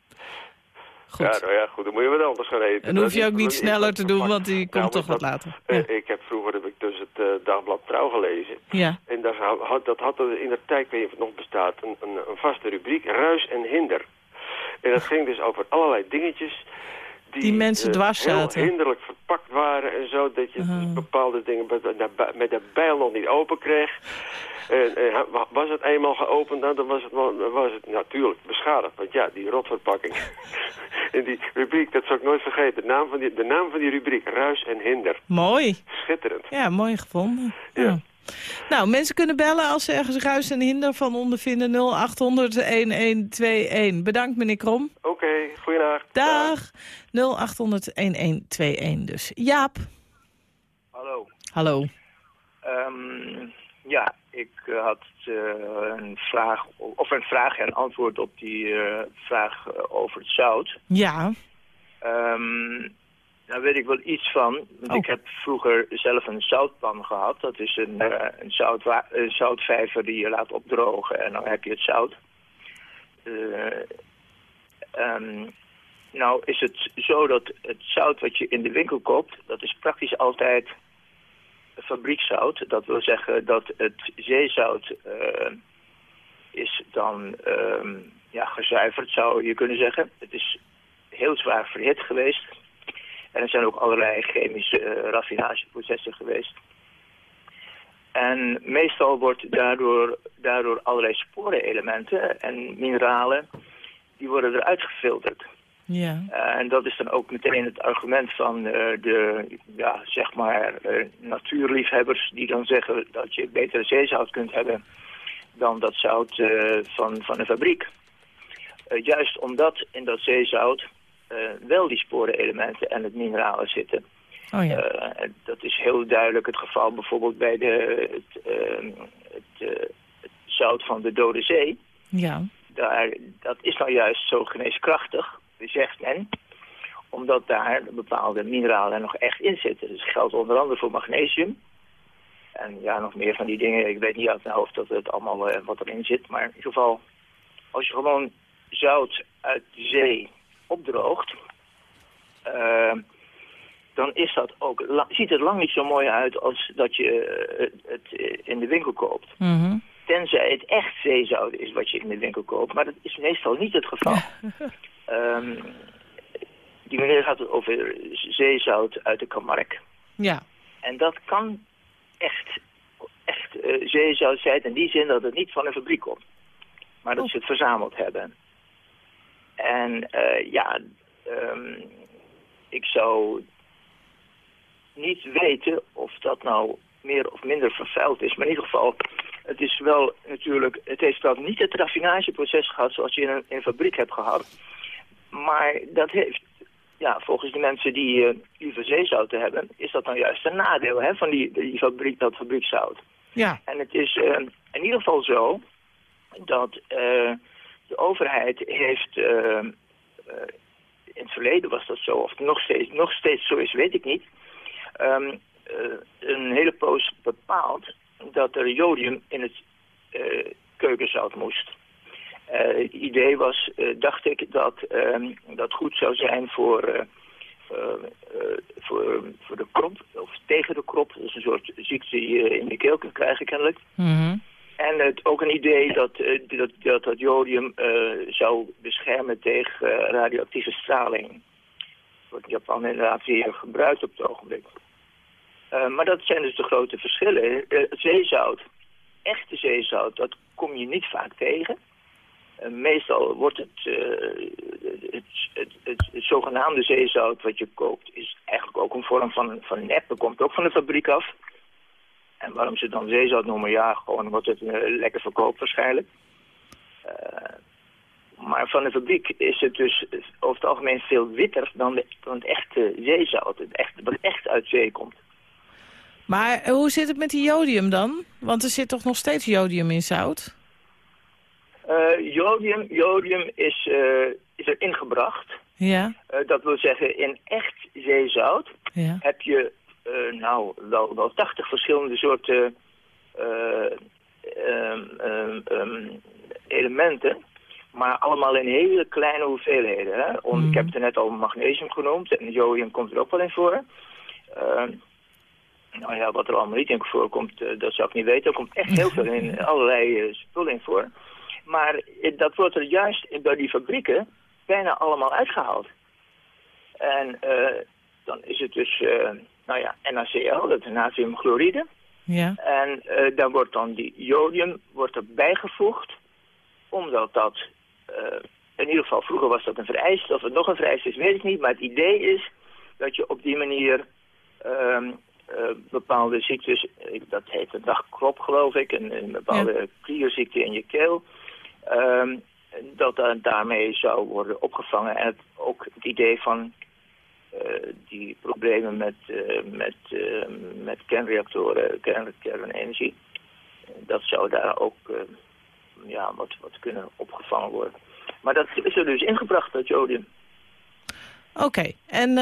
S3: Goed.
S9: Ja, nou ja, goed, dan moet je wat anders gaan eten.
S3: En hoef
S9: Dat
S3: je ook niet sneller te doen, want die komt
S9: Nou,
S3: toch
S9: dat-
S3: wat later.
S9: eh,
S3: Ja.
S9: Ik heb vroeger heb ik dus het eh, dagblad Trouw gelezen.
S3: Ja.
S9: En daar had, dat had er in de tijd, ik weet niet of het nog bestaat, een, een, een vaste rubriek, ruis en hinder. En dat ging dus over allerlei dingetjes die,
S3: Die mensen
S9: eh,
S3: dwars
S9: heel
S3: zaten.
S9: hinderlijk verpakt waren en zo, dat je
S3: Ah.
S9: bepaalde dingen met, de bijl nog niet open kreeg. En, was het eenmaal geopend, nou, dan was het, was het natuurlijk beschadigd. Want ja, die rotverpakking. en die rubriek, dat zal ik nooit vergeten. De naam van die, de naam van die rubriek, ruis en hinder.
S3: Mooi.
S9: Schitterend.
S3: Ja, mooi gevonden.
S9: Ja.
S3: Ja. Nou, mensen kunnen bellen als ze ergens ruis en hinder van ondervinden. 0800 1121. Bedankt, meneer Krom.
S9: Oké, goeienacht.
S3: Dag. 0800 1121 dus. Jaap.
S10: Hallo.
S3: Hallo.
S10: Ehm, ja, ik eh, had eh, een vraag, of een vraag en antwoord op die eh, vraag over het zout.
S3: Ja.
S10: Ehm daar weet ik wel iets van. Want
S3: Oh.
S10: Ik heb vroeger zelf een zoutpan gehad. Dat is een, eh, een, zoutwa- een zoutvijver die je laat opdrogen en dan heb je het zout. Eh, ehm, nou is het zo dat het zout wat je in de winkel koopt, dat is praktisch altijd fabriekszout. Dat wil zeggen dat het zeezout eh, is dan ehm, ja, gezuiverd, zou je kunnen zeggen. Het is heel zwaar verhit geweest. En er zijn ook allerlei chemische eh, raffinageprocessen geweest. En meestal wordt daardoor, daardoor allerlei sporenelementen en mineralen, die worden eruit gefilterd.
S3: Ja.
S10: Uh, en dat is dan ook meteen het argument van uh, de, ja, zeg maar, uh, natuurliefhebbers die dan zeggen dat je betere zeezout kunt hebben dan dat zout van, van een fabriek. juist omdat in dat zeezout wel die sporenelementen en het mineralen zitten.
S3: Oh ja.
S10: dat is heel duidelijk het geval bijvoorbeeld bij de, het, ehm, het, het zout van de Dode Zee.
S3: Ja.
S10: Daar, dat is nou juist zo geneeskrachtig zegt men, omdat daar bepaalde mineralen nog echt in zitten. Dus dat geldt onder andere voor magnesium. En ja, nog meer van die dingen. Ik weet niet uit mijn hoofd dat het allemaal wat erin zit. Maar in ieder geval, als je gewoon zout uit de zee opdroogt... Uh, dan is dat ook, ziet het lang niet zo mooi uit als dat je het, het in de winkel koopt.
S3: Mm -hmm.
S10: Tenzij het echt zeezout is wat je in de winkel koopt. Maar dat is meestal niet het geval. Um, die meneer gaat het over zeezout uit de Camargue.
S3: Ja.
S10: En dat kan echt, echt uh, zeezout zijn in die zin dat het niet van een fabriek komt. Maar dat
S3: Oh.
S10: ze het verzameld hebben. En uh, ja, um, ik zou niet weten of dat nou meer of minder vervuild is. Maar in ieder geval, het is wel natuurlijk, het heeft wel niet het raffinageproces gehad zoals je in een, in een fabriek hebt gehad. Maar dat heeft, ja, volgens de mensen die uh, liever zeezouten hebben, is dat nou juist een nadeel hè, van die, die fabriek, dat fabriekzout.
S3: Ja.
S10: En het is uh, in ieder geval zo dat uh, de overheid heeft, in het verleden was dat zo, of nog steeds, nog steeds zo is, weet ik niet, um, een hele poos bepaald dat er jodium in het keukenzout moest. Het idee was, dacht ik, dat uh, dat goed zou zijn voor, voor, voor de krop, of tegen de krop. Dat is een soort ziekte die je in de keel kunt krijgen kennelijk.
S3: Mm.
S10: En ook een idee dat dat, dat, dat jodium zou beschermen tegen radioactieve straling. Wordt in Japan inderdaad weer gebruikt op het ogenblik. maar dat zijn dus de grote verschillen. zeezout, echte zeezout, dat kom je niet vaak tegen. Meestal wordt het, het, het, het, het, zogenaamde zeezout wat je koopt, is eigenlijk ook een vorm van, van nep. Dat komt ook van de fabriek af. En waarom ze het dan zeezout noemen, ja, gewoon wordt het uh, lekker verkoopt waarschijnlijk. maar van de fabriek is het dus over het algemeen veel witter dan, de, dan het echte zeezout. Het echt, wat echt uit zee komt.
S3: Maar hoe zit het met die jodium dan? Want er zit toch nog steeds jodium in zout?
S10: Uh, jodium, jodium is, uh, is er ingebracht.
S3: Ja.
S10: Uh, dat wil zeggen, in echt zeezout
S3: ja.
S10: heb je nou wel, wel 80 verschillende soorten um, elementen. Maar allemaal in hele kleine hoeveelheden. Hè? Om,
S3: Mhm.
S10: Ik heb het er net al magnesium genoemd. En jodium komt er ook wel in voor. nou ja, wat er allemaal niet in voorkomt, dat zou ik niet weten. Er komt echt heel veel in, allerlei spullen in voor. Maar dat wordt er juist bij die fabrieken bijna allemaal uitgehaald. En uh, dan is het dus, uh, nou ja, NaCl, dat is natriumchloride.
S3: Ja.
S10: En uh, dan wordt dan die jodium wordt er bijgevoegd, omdat dat, in ieder geval vroeger was dat een vereiste, of het nog een vereiste is, weet ik niet. Maar het idee is dat je op die manier um, bepaalde ziektes, dat heet een dagkrop geloof ik, een, een bepaalde ja. klierziekte in je keel, Um, dat daarmee zou worden opgevangen. En het, ook het idee van die problemen met, uh, met, met kernreactoren, kern, kernenergie, dat zou daar ook ja, wat, wat kunnen opgevangen worden. Maar dat is er dus ingebracht, dat jodium.
S3: Oké, okay. en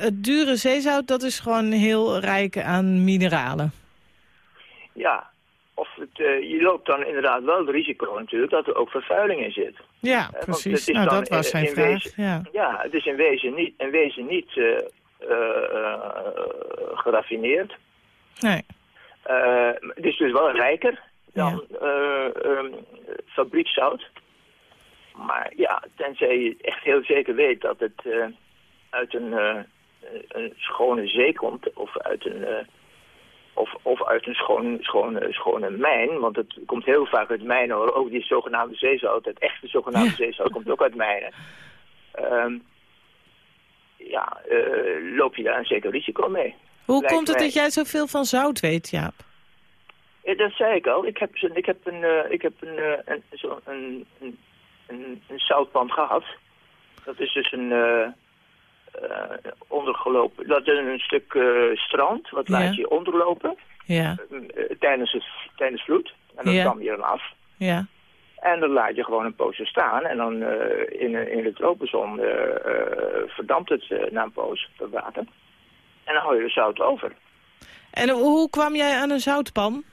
S3: het dure zeezout, dat is gewoon heel rijk aan mineralen?
S10: Ja, je loopt dan inderdaad wel het risico natuurlijk dat er ook vervuiling in zit.
S3: Ja, uh, precies. Nou, dat was zijn vraag.
S10: Wezen,
S3: ja.
S10: ja, het is in wezen niet, in wezen niet uh, geraffineerd.
S3: Nee.
S10: het is dus wel rijker dan ja. um, fabriekzout. Maar ja, tenzij je echt heel zeker weet dat het eh, uit een, eh, een schone zee komt of uit een, eh, of, of uit een schoon, schone, schone mijn. Want het komt heel vaak uit mijnen hoor. Ook die zogenaamde zeezout, het echte zogenaamde
S3: Ja.
S10: zeezout komt ook uit mijnen. Ehm, ja, eh, loop je daar een zeker risico mee.
S3: Hoe
S10: Lijkt
S3: komt het
S10: mij.
S3: dat jij zoveel van zout weet, Jaap?
S10: Ja, dat zei ik al. Ik heb, ik heb een, eh, ik heb een, eh, een, zo een, een, een, een zoutpand gehad. Dat is dus een ondergelopen... Dat is een stuk eh, strand, wat
S3: Ja.
S10: laat je onderlopen
S3: Ja,
S10: eh, tijdens, het, tijdens vloed. En dan
S3: Ja.
S10: kwam je er af.
S3: ja.
S10: En dan laat je gewoon een poosje staan. En dan eh, in, in de tropenzon eh, eh, verdampt het eh, na een poos, dat water. En dan hou je er zout over.
S3: En hoe kwam jij aan een zoutpan?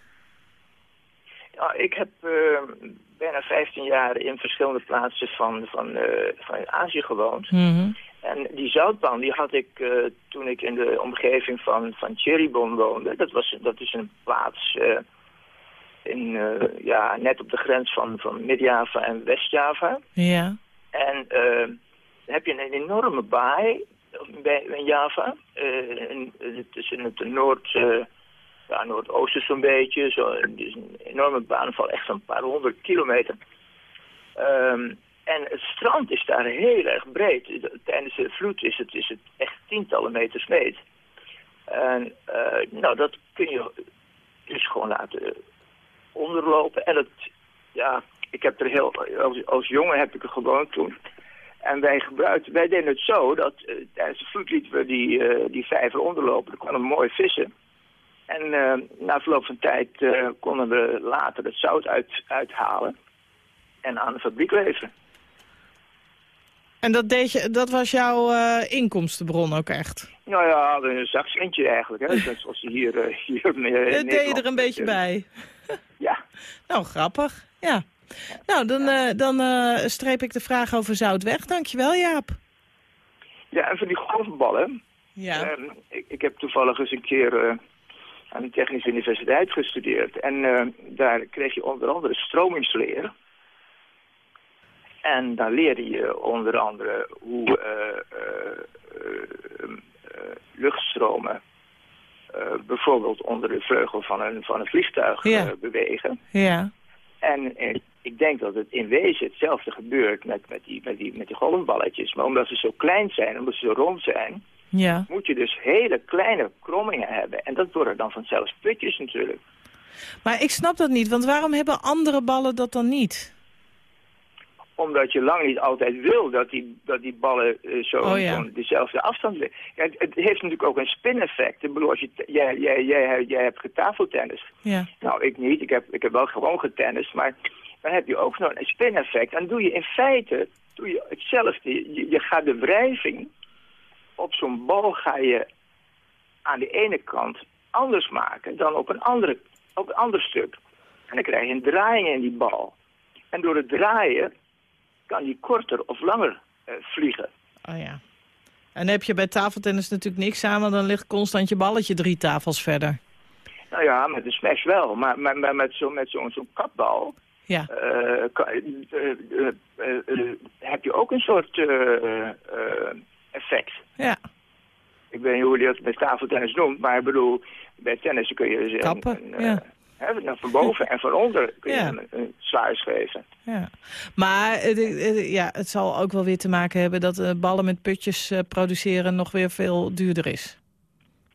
S10: Ja, ik heb eh, bijna 15 jaar in verschillende plaatsen van, van, eh, van Azië gewoond.
S3: Mhm.
S10: En die zoutpan die had ik eh, toen ik in de omgeving van, van Cherrybon woonde. Dat, was, dat is een plaats eh, in, eh, ja, net op de grens van, van Mid-Java en West-Java.
S3: Ja,
S10: En eh, dan heb je een enorme baai bij, in Java. En het is in het noord, ja, noordoosten zo'n beetje. Zo, het is een enorme baan van echt een paar honderd kilometer. Ehm, en het strand is daar heel erg breed. Tijdens de vloed is het, is het echt tientallen meters meet. En eh, nou, dat kun je dus gewoon laten onderlopen. En dat, ja, ik heb er heel, als, als jongen heb ik er gewoond toen. En wij gebruikten, wij deden het zo dat eh, tijdens de vloed lieten we die, eh, die vijver onderlopen. Konden we mooi vissen. En na verloop van tijd konden we later het zout uit, uithalen en aan de fabriek leveren.
S3: En dat, deed je, dat was jouw eh, inkomstenbron ook echt?
S10: Nou ja, een zakcentje eigenlijk. Hè. Net zoals je hier, eh, hier in
S3: Dat deed je er een beetje bij.
S10: Ja.
S3: Nou, grappig. Ja. Nou, dan, eh, dan eh, streep ik de vraag over zout weg. Dankjewel, Jaap.
S10: ja, en van die golfballen.
S3: Ja.
S10: Ehm, ik, ik heb toevallig eens een keer eh, aan de Technische Universiteit gestudeerd. En eh, daar kreeg je onder andere stromingsleer. En daar leerde je onder andere hoe eh, eh, eh, luchtstromen bijvoorbeeld onder de vleugel van een, van een vliegtuig
S3: Ja.
S10: bewegen.
S3: Ja.
S10: En ik denk dat het in wezen hetzelfde gebeurt met, met, die, met, die, met die golfballetjes. Maar omdat ze zo klein zijn, omdat ze zo rond zijn,
S3: Ja.
S10: moet je dus hele kleine krommingen hebben. En dat worden dan vanzelf putjes natuurlijk.
S3: Maar ik snap dat niet, want waarom hebben andere ballen dat dan niet?
S10: Omdat je lang niet altijd wil dat die, dat die ballen eh, zo
S3: Oh, ja.
S10: dezelfde afstand liggen. Ja, het, het heeft natuurlijk ook een spin-effect. Ik bedoel, als je, jij, jij, jij, jij hebt getafeltennis.
S3: Ja.
S10: Nou, ik niet. Ik heb, ik heb wel gewoon getennist. Maar dan heb je ook nog een spin-effect. En doe je in feite doe je hetzelfde. Je, je gaat de wrijving op zo'n bal ga je aan de ene kant anders maken dan op een, andere, op een ander stuk. En dan krijg je een draaiing in die bal. En door het draaien kan die korter of langer eh, vliegen.
S3: Oh ja. En dan heb je bij tafeltennis natuurlijk niks aan, want dan ligt constant je balletje drie tafels verder.
S10: Nou ja, met een smash wel. Maar, maar, maar met zo'n met zo'n kapbal
S3: Ja.
S10: eh, kan- eh, heb je ook een soort effect.
S3: Ja.
S10: Ik weet niet hoe je dat bij tafeltennis noemt, maar ik bedoel, bij tennis kun je dus
S3: Kappen,
S10: een,
S3: ja.
S10: Hè, nou, van boven en van onder kun je
S3: Ja.
S10: een, een sluis geven.
S3: Ja. Maar eh, de- eh, ja, het zal ook wel weer te maken hebben dat eh, ballen met putjes eh, produceren nog weer veel duurder is.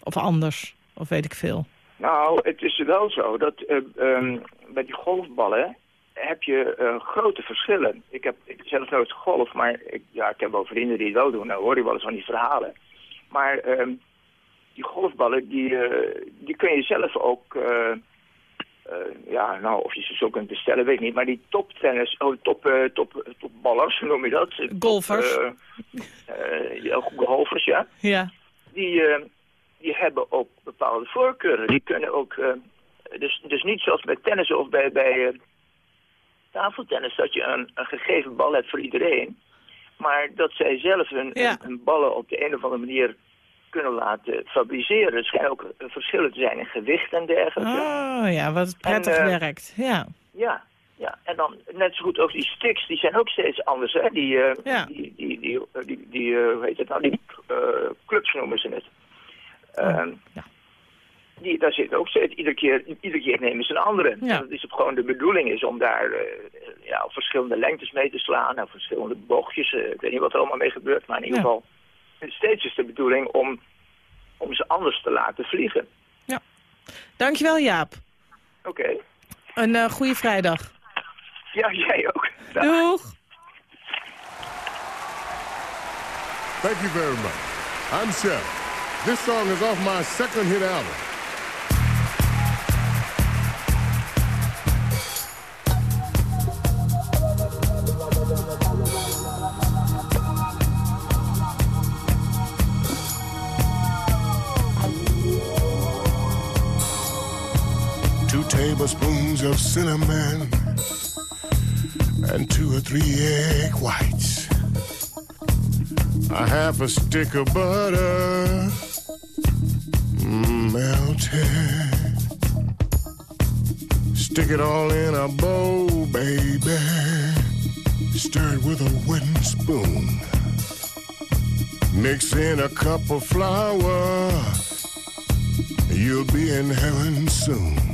S3: Of anders, of weet ik veel.
S10: Nou, het is wel zo dat eh, ehm, die golfballen heb je eh, grote verschillen. Ik heb ik zelf nooit golf, maar ik, ja, ik heb wel vrienden die het wel doen. Nou hoor je wel eens van die verhalen. Maar ehm, die golfballen, die, eh, die kun je zelf ook... eh, eh, ja, nou, of je ze zo kunt bestellen, weet ik niet. Maar die toptennis, oh, top, eh, top, topballers, hoe noem je dat?
S3: Golfers.
S10: eh, ja, golfers, ja
S3: Ja.
S10: die, die hebben ook bepaalde voorkeuren. Die kunnen ook, dus, dus niet zoals bij tennis of bij, bij tafeltennis, dat je een, een gegeven bal hebt voor iedereen. Maar dat zij zelf hun,
S3: Ja.
S10: hun ballen op de een of andere manier kunnen laten fabriceren. Er schijnen ook eh, verschillen te zijn in gewicht en dergelijke.
S3: Oh ja, wat prettig
S10: En, eh,
S3: werkt. Ja.
S10: Ja, Ja, en dan net zo goed ook die sticks, die zijn ook steeds anders, hè? Die, eh,
S3: Ja.
S10: die, die, die, die, die, hoe heet het nou, die clubs noemen ze het. Ehm,
S3: ja.
S10: die, daar zit ook steeds, iedere keer, iedere keer nemen ze een andere.
S3: Ja.
S10: En Dat is ook gewoon de bedoeling is om daar ja, verschillende lengtes mee te slaan, op verschillende bochtjes. ik weet niet wat er allemaal mee gebeurt, maar in ieder
S3: Ja.
S10: geval, steeds is de bedoeling om, om ze anders te laten vliegen.
S3: Dankjewel Jaap.
S10: Oké.
S3: Een eh goede vrijdag.
S10: Ja, jij ook. Dag.
S3: Doeg!
S11: Thank you very much. I'm Chef. This song is off my second hit album. Tablespoons of cinnamon and two or three egg whites. A half a stick of butter melted. Stick it all in a bowl, baby. Stir it with a wooden spoon. Mix in a cup of flour. You'll be in heaven soon.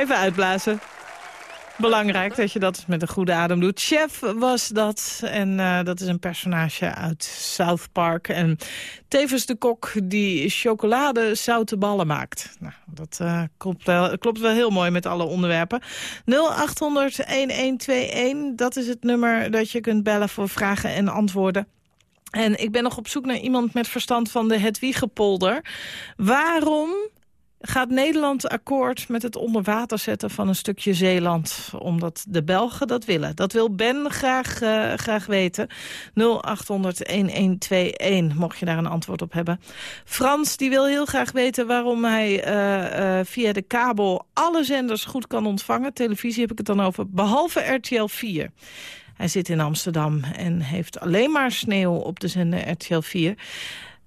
S3: Even uitblazen. Belangrijk dat je dat met een goede adem doet. Chef was dat. En eh, dat is een personage uit South Park. En tevens de kok die chocolade zoute ballen maakt. Nou, dat eh, klopt, wel, klopt wel heel mooi met alle onderwerpen. 0800-1121, dat is het nummer dat je kunt bellen voor vragen en antwoorden. En ik ben nog op zoek naar iemand met verstand van de Hedwiegepolder. Waarom gaat Nederland akkoord met het onder water zetten van een stukje Zeeland? Omdat de Belgen dat willen. Dat wil Ben graag, eh, graag weten. 0800-1121, mocht je daar een antwoord op hebben. Frans die wil heel graag weten waarom hij eh, eh, via de kabel... alle zenders goed kan ontvangen. Televisie heb ik het dan over, behalve RTL 4. Hij zit in Amsterdam en heeft alleen maar sneeuw op de zender RTL 4...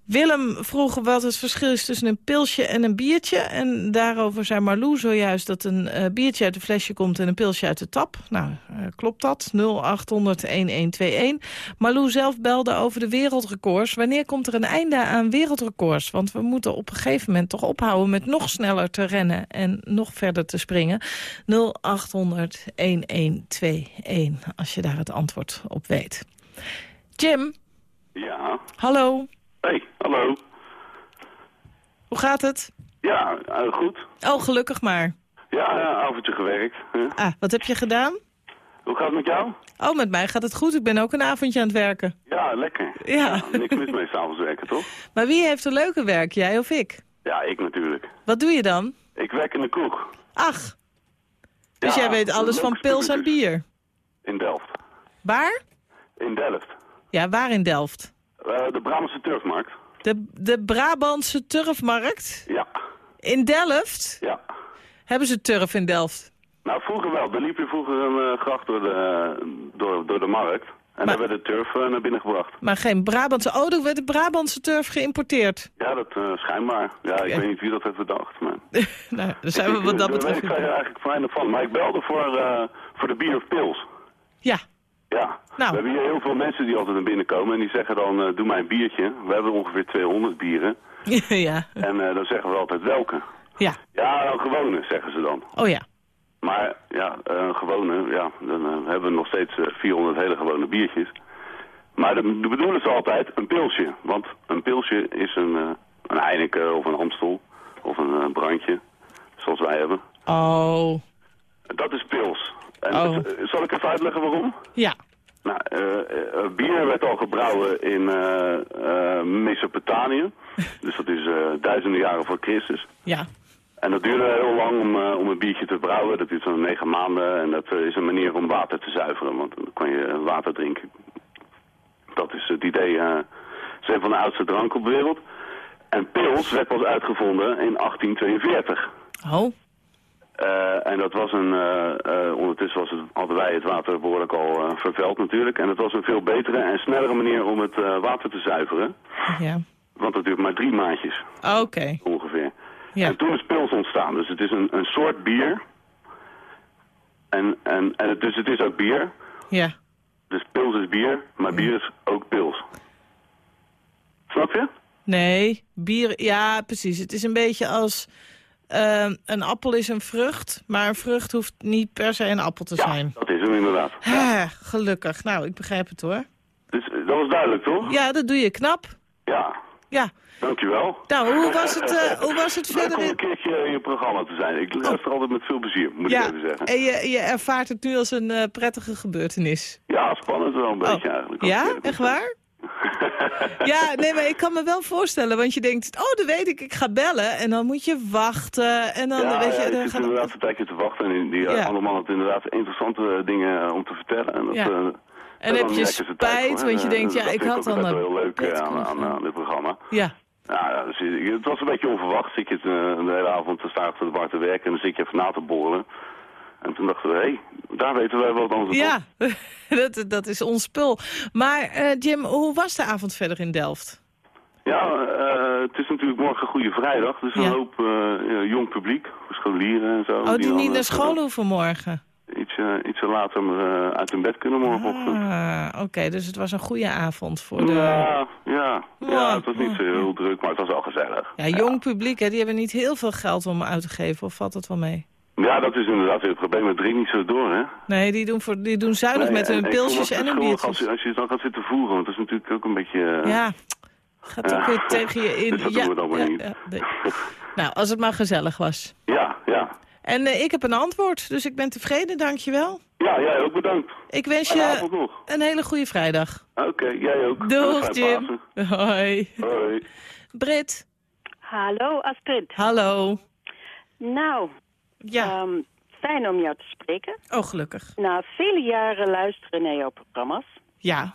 S3: Willem vroeg wat het verschil is tussen een pilsje en een biertje. En daarover zei Marlou zojuist dat een eh, biertje uit een flesje komt en een pilsje uit de tap. Nou, eh, klopt dat? 0800-1121. Marlou zelf belde over de wereldrecords. Wanneer komt er een einde aan wereldrecords? Want we moeten op een gegeven moment toch ophouden met nog sneller te rennen en nog verder te springen. 0800-1121, als je daar het antwoord op weet. Jim?
S12: Ja.
S3: Hallo?
S12: Hey, hallo.
S3: Hoe gaat het?
S12: Ja, uh, goed.
S3: Oh, gelukkig maar.
S12: Ja, ja avondje gewerkt. Huh?
S3: Ah, wat heb je gedaan?
S12: Hoe gaat het met jou?
S3: Oh, met mij gaat het goed. Ik ben ook een avondje aan het werken.
S12: Ja, lekker.
S3: Ja.
S12: ja niks mis mee s'avonds werken, toch?
S3: Maar wie heeft een leuke werk, jij of ik?
S12: Ja, ik natuurlijk.
S3: Wat doe je dan?
S12: Ik werk in de kroeg.
S3: Ach. Dus
S12: Ja,
S3: jij weet alles van pils en bier?
S12: In Delft.
S3: Waar?
S12: In Delft.
S3: Ja, waar in Delft?
S12: Uh, de Brabantse Turfmarkt.
S3: De, de Brabantse turfmarkt?
S12: Ja.
S3: In Delft?
S12: Ja.
S3: Hebben ze turf in Delft?
S12: Nou, vroeger wel. Er liep je vroeger een uh, gracht door de, door, door de markt. En
S3: Maar-
S12: daar werd de turf uh, naar binnen gebracht.
S3: Maar geen Brabantse... Oh, er werd de Brabantse turf geïmporteerd.
S12: Ja, dat uh, schijnbaar. Ja, ik weet niet wie dat heeft bedacht. Maar...
S3: nou, daar zijn we wat dat betreft...
S12: ik eigenlijk weinig van. Maar ik belde voor, uh, voor de bier of pils.
S3: Ja.
S12: Ja.
S3: Nou.
S12: We hebben hier heel veel mensen die altijd naar binnen komen en die zeggen dan, uh, doe mij een biertje. We hebben ongeveer 200 bieren.
S3: ja.
S12: En uh, dan zeggen we altijd welke.
S3: Ja.
S12: Ja, een gewone, zeggen ze dan.
S3: Oh ja.
S12: Maar ja, uh, een gewone, ja, dan hebben we nog steeds uh, 400 hele gewone biertjes. Maar de, de bedoelen is altijd een pilsje. Want een pilsje is een, een Heineken of een Amstel of een brandje, zoals wij hebben.
S3: Oh.
S12: Dat is pils. En
S3: Oh.
S12: het, uh, zal ik even uitleggen waarom?
S3: Ja.
S12: Nou, uh, uh, bier werd al gebrouwen in Mesopotamië. dus dat is duizenden jaren voor Christus.
S3: Ja.
S12: En dat duurde heel lang om, uh, om een biertje te brouwen. Dat duurt zo'n negen maanden. En dat uh, is een manier om water te zuiveren. Want dan kan je water drinken. Dat is het idee. Uh, het is een van de oudste dranken op de wereld. En pils werd pas uitgevonden in 1842.
S3: Oh.
S12: Uh, en dat was een, uh, uh, ondertussen was het, hadden wij het water behoorlijk al vervuild natuurlijk. En het was een veel betere en snellere manier om het water te zuiveren.
S3: Ja.
S12: Want dat duurt maar drie maandjes.
S3: Oké. Okay.
S12: Ongeveer.
S3: Ja.
S12: En toen is pils ontstaan. Dus het is een, een soort bier. En, en, en het, dus het is ook bier.
S3: Ja.
S12: Dus pils is bier, maar bier is ook pils. Snap je?
S3: Nee, bier, ja precies. Het is een beetje als... Uh, een appel is een vrucht, maar een vrucht hoeft niet per se een appel te
S12: ja,
S3: zijn.
S12: dat is hem inderdaad.
S3: Gelukkig. Nou, ik begrijp het hoor.
S12: Dus dat was duidelijk, toch?
S3: Ja, dat doe je knap.
S12: Ja.
S3: Ja.
S12: Dankjewel.
S3: Nou, hoe was het, uh, hoe was het verder?
S12: om een keertje in je programma te zijn. Ik luister oh. altijd met veel plezier, moet
S3: ja,
S12: ik even zeggen.
S3: En je, je ervaart het nu als een uh, prettige gebeurtenis.
S12: Ja, spannend wel een
S3: oh.
S12: beetje eigenlijk.
S3: Ja, echt waar? Ja, nee, maar ik kan me wel voorstellen, want je denkt, oh, dat weet ik, ik ga bellen. En dan moet je wachten en dan,
S12: ja,
S3: weet je...
S12: Ja,
S3: dan
S12: zit
S3: gaat...
S12: inderdaad een tijdje te wachten en die ja. allemaal het inderdaad interessante dingen om te vertellen. En, dat,
S3: ja.
S12: uh,
S3: en heb je spijt,
S12: voor,
S3: want je denkt, ja,
S12: ik
S3: had dan...
S12: Dat is heel leuk
S3: uh,
S12: aan, aan, aan dit programma.
S3: Ja.
S12: Ja, dus, het was een beetje onverwacht. Zit je uh, de hele avond te staan achter de bar te werken en dan zit je even na te borrelen. En toen dachten we, hé, hey, daar weten wij wat anders
S3: Ja, dat, dat is ons spul. Maar uh, Jim, hoe was de avond verder in Delft?
S12: Ja, uh, het is natuurlijk morgen Goede Vrijdag. Dus een
S3: ja.
S12: hoop uh, jong publiek, scholieren en zo.
S3: Oh, die, niet naar school hoeven morgen?
S12: Ietsje, ietsje later uit hun bed kunnen morgenochtend.
S3: Ah, oké, okay, dus het was een goede avond voor de...
S12: Ja, ja, ja, het was niet zo heel druk, maar het was wel gezellig.
S3: Ja, jong publiek, hè, die hebben niet heel veel geld om uit te geven, of valt dat wel mee?
S12: Ja, dat is inderdaad het probleem. Het drinkt niet zo door, hè?
S3: Nee, die doen, voor, die doen zuinig
S12: nee,
S3: met hun
S12: en,
S3: pilsjes en hun biertjes.
S12: Als je, als je dan gaat zitten voeren, want dat is natuurlijk ook een beetje... Uh...
S3: Ja, gaat ook
S12: ja.
S3: weer tegen je in.
S12: Dus dat
S3: ja,
S12: doen we dan maar
S3: ja,
S12: niet.
S3: Nee. nou, als het maar gezellig was.
S12: Ja, ja.
S3: En uh, ik heb een antwoord, dus ik ben tevreden, dankjewel.
S12: Ja, jij ook bedankt.
S3: Ik wens je een hele goede vrijdag.
S12: Oké, okay, jij ook.
S3: Doeg, Jim. Hoi.
S12: Hoi.
S3: Brit.
S13: Hallo, Astrid.
S3: Hallo.
S13: Nou,
S3: Ja.
S13: ehm, fijn om jou te spreken.
S3: Oh, gelukkig.
S13: Na vele jaren luisteren naar jouw programma's...
S3: Ja.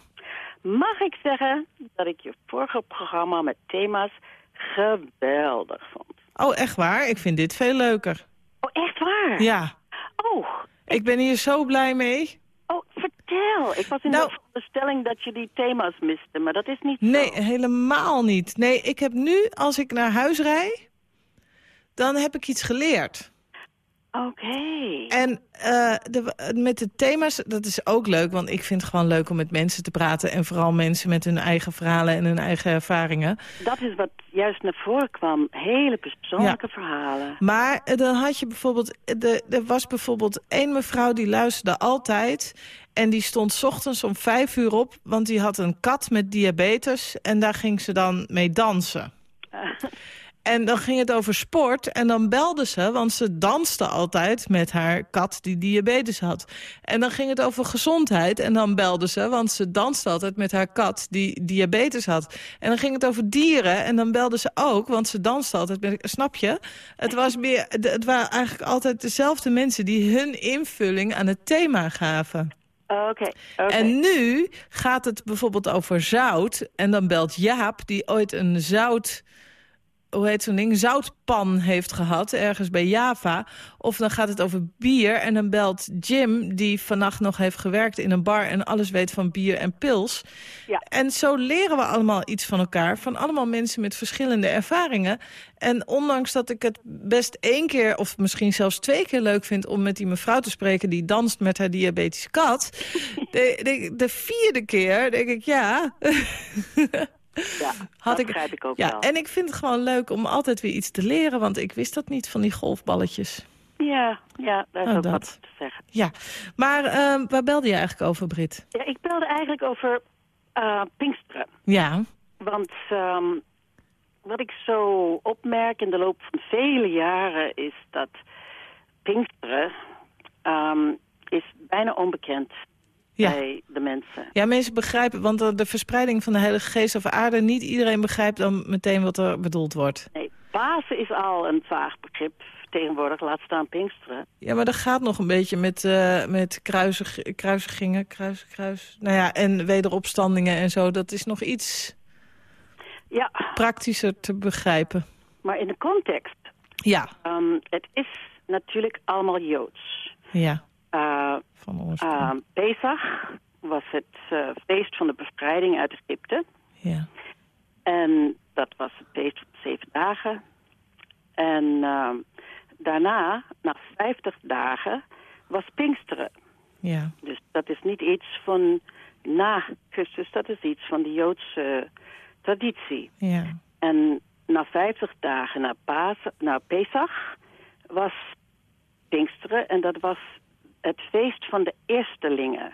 S13: mag ik zeggen dat ik je vorige programma met thema's geweldig vond.
S3: Oh, echt waar? Ik vind dit veel leuker.
S13: Oh, echt waar?
S3: Ja.
S13: Oh,
S3: Ik ben hier zo blij mee.
S13: oh vertel. Ik was in
S3: Nou-
S13: de veronderstelling dat je die thema's miste, maar dat is niet
S3: Nee,
S13: zo.
S3: helemaal niet. Nee, ik heb nu, als ik naar huis rij, dan heb ik iets geleerd.
S13: Oké.
S3: En eh, de, met de thema's, dat is ook leuk, want ik vind het gewoon leuk om met mensen te praten. En vooral mensen met hun eigen verhalen en hun eigen ervaringen.
S13: Dat is wat juist naar voren kwam. Hele persoonlijke verhalen.
S3: Maar eh, dan had je bijvoorbeeld, eh, de, er was bijvoorbeeld één mevrouw die luisterde altijd. En die stond 's ochtends om vijf uur op, want die had een kat met diabetes. En daar ging ze dan mee dansen. En dan ging het over sport en dan belde ze, want ze danste altijd met haar kat die diabetes had. En dan ging het over gezondheid en dan belde ze, want ze danste altijd met haar kat die diabetes had. En dan ging het over dieren en dan belde ze ook, want ze danste altijd met... Snap je? Het, was meer, het waren eigenlijk altijd dezelfde mensen die hun invulling aan het thema gaven.
S13: Oké, oké.
S3: En nu gaat het bijvoorbeeld over zout. En dan belt Jaap, die ooit een zout... Hoe heet zo'n ding? Zoutpan heeft gehad, ergens bij Java. Of dan gaat het over bier. En dan belt Jim, die vannacht nog heeft gewerkt in een bar... en alles weet van bier en pils.
S13: Ja.
S3: En zo leren we allemaal iets van elkaar. Van allemaal mensen met verschillende ervaringen. En ondanks dat ik het best één keer... of misschien zelfs twee keer leuk vind om met die mevrouw te spreken... die danst met haar diabetische kat. de, de, de vierde keer denk ik, ja...
S13: Ja,
S3: Had
S13: dat
S3: ik,
S13: begrijp ik ook
S3: ja,
S13: wel.
S3: En ik vind het gewoon leuk om altijd weer iets te leren... want ik wist dat niet van die golfballetjes.
S13: Ja, ja, daar is
S3: Oh,
S13: ook
S3: dat.
S13: wat te zeggen.
S3: Ja, maar ehm, waar belde je eigenlijk over, Brit?
S13: Ja, ik belde eigenlijk over eh Pinksteren.
S3: Ja,
S13: Want ehm, wat ik zo opmerk in de loop van vele jaren is dat Pinksteren ehm, is bijna onbekend
S3: Ja.
S13: bij de mensen.
S3: ja, mensen begrijpen, want de, de verspreiding van de Heilige Geest over aarde... niet iedereen begrijpt dan meteen wat er bedoeld wordt.
S13: Nee, Pasen is al een vaag begrip tegenwoordig, laat staan Pinksteren.
S3: Ja, maar dat gaat nog een beetje met, eh, met kruisig, kruisigingen, kruis, kruis... Nou ja, en wederopstandingen en zo. Dat is nog iets
S13: Ja,
S3: praktischer te begrijpen.
S13: maar in de context,
S3: Ja,
S13: ehm, het is natuurlijk allemaal Joods.
S3: ja, van oorsprong.
S13: Uh, Pesach was het eh, feest van de bevrijding uit Egypte.
S3: ja.
S13: En dat was het feest van zeven dagen. En eh, daarna, na vijftig dagen, was Pinksteren.
S3: Ja,
S13: Dus dat is niet iets van na Christus, dat is iets van de Joodse traditie.
S3: ja,
S13: En na vijftig dagen, na, Pasen, na Pesach, was Pinksteren. En dat was het feest van de eerstelingen.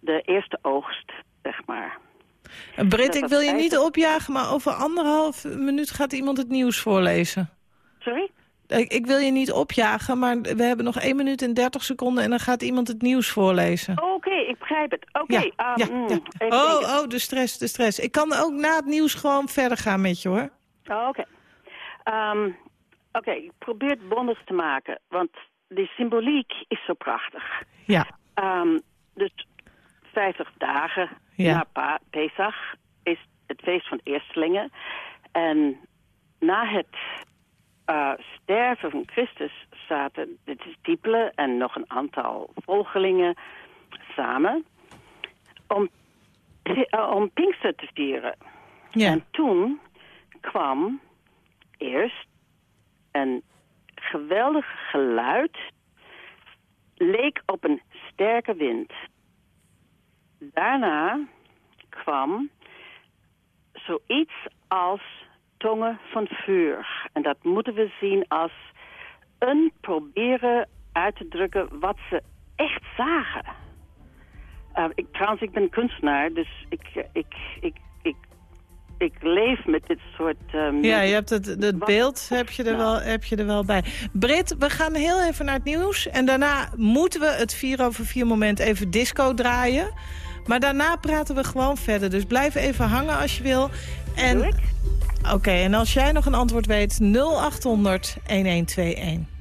S13: De eerste oogst, zeg maar.
S3: En Brit,
S13: Dat
S3: ik wil je niet opjagen, maar over anderhalf minuut gaat iemand het nieuws voorlezen.
S13: Sorry?
S3: Ik, ik wil je niet opjagen, maar we hebben nog 1 minuut en 30 seconden... en dan gaat iemand het nieuws voorlezen.
S13: Oké, ik begrijp het. Oké,
S3: Ja,
S13: ah,
S3: ja,
S13: mm,
S3: ja. Oh, oh, de stress, de stress. Ik kan ook na het nieuws gewoon verder gaan met je, hoor.
S13: Oh, Oké. Ehm, Oké, ik probeer het bondig te maken, want de symboliek is zo prachtig.
S3: Ja,
S13: Ehm, dus 50 dagen
S3: Ja.
S13: na Pesach is het feest van de eerstelingen. En na het eh, sterven van Christus zaten de discipelen en nog een aantal volgelingen samen om, eh, om Pinkster te vieren.
S3: ja,
S13: En toen kwam eerst een geweldig geluid, leek op een sterke wind. Daarna kwam zoiets als tongen van vuur. En dat moeten we zien als een proberen uit te drukken wat ze echt zagen. Uh, ik, trouwens, ik ben kunstenaar, dus ik, ik, ik, ik, leef met dit soort... Um,
S3: ja je hebt het, het beeld heb je, er wel, heb je er wel bij. Brit, we gaan heel even naar het nieuws. En daarna moeten we het 4 over 4 moment even disco draaien. Maar daarna praten we gewoon verder. Dus blijf even hangen als je wil. En... Oké, en als jij nog een antwoord weet, 0800 1121.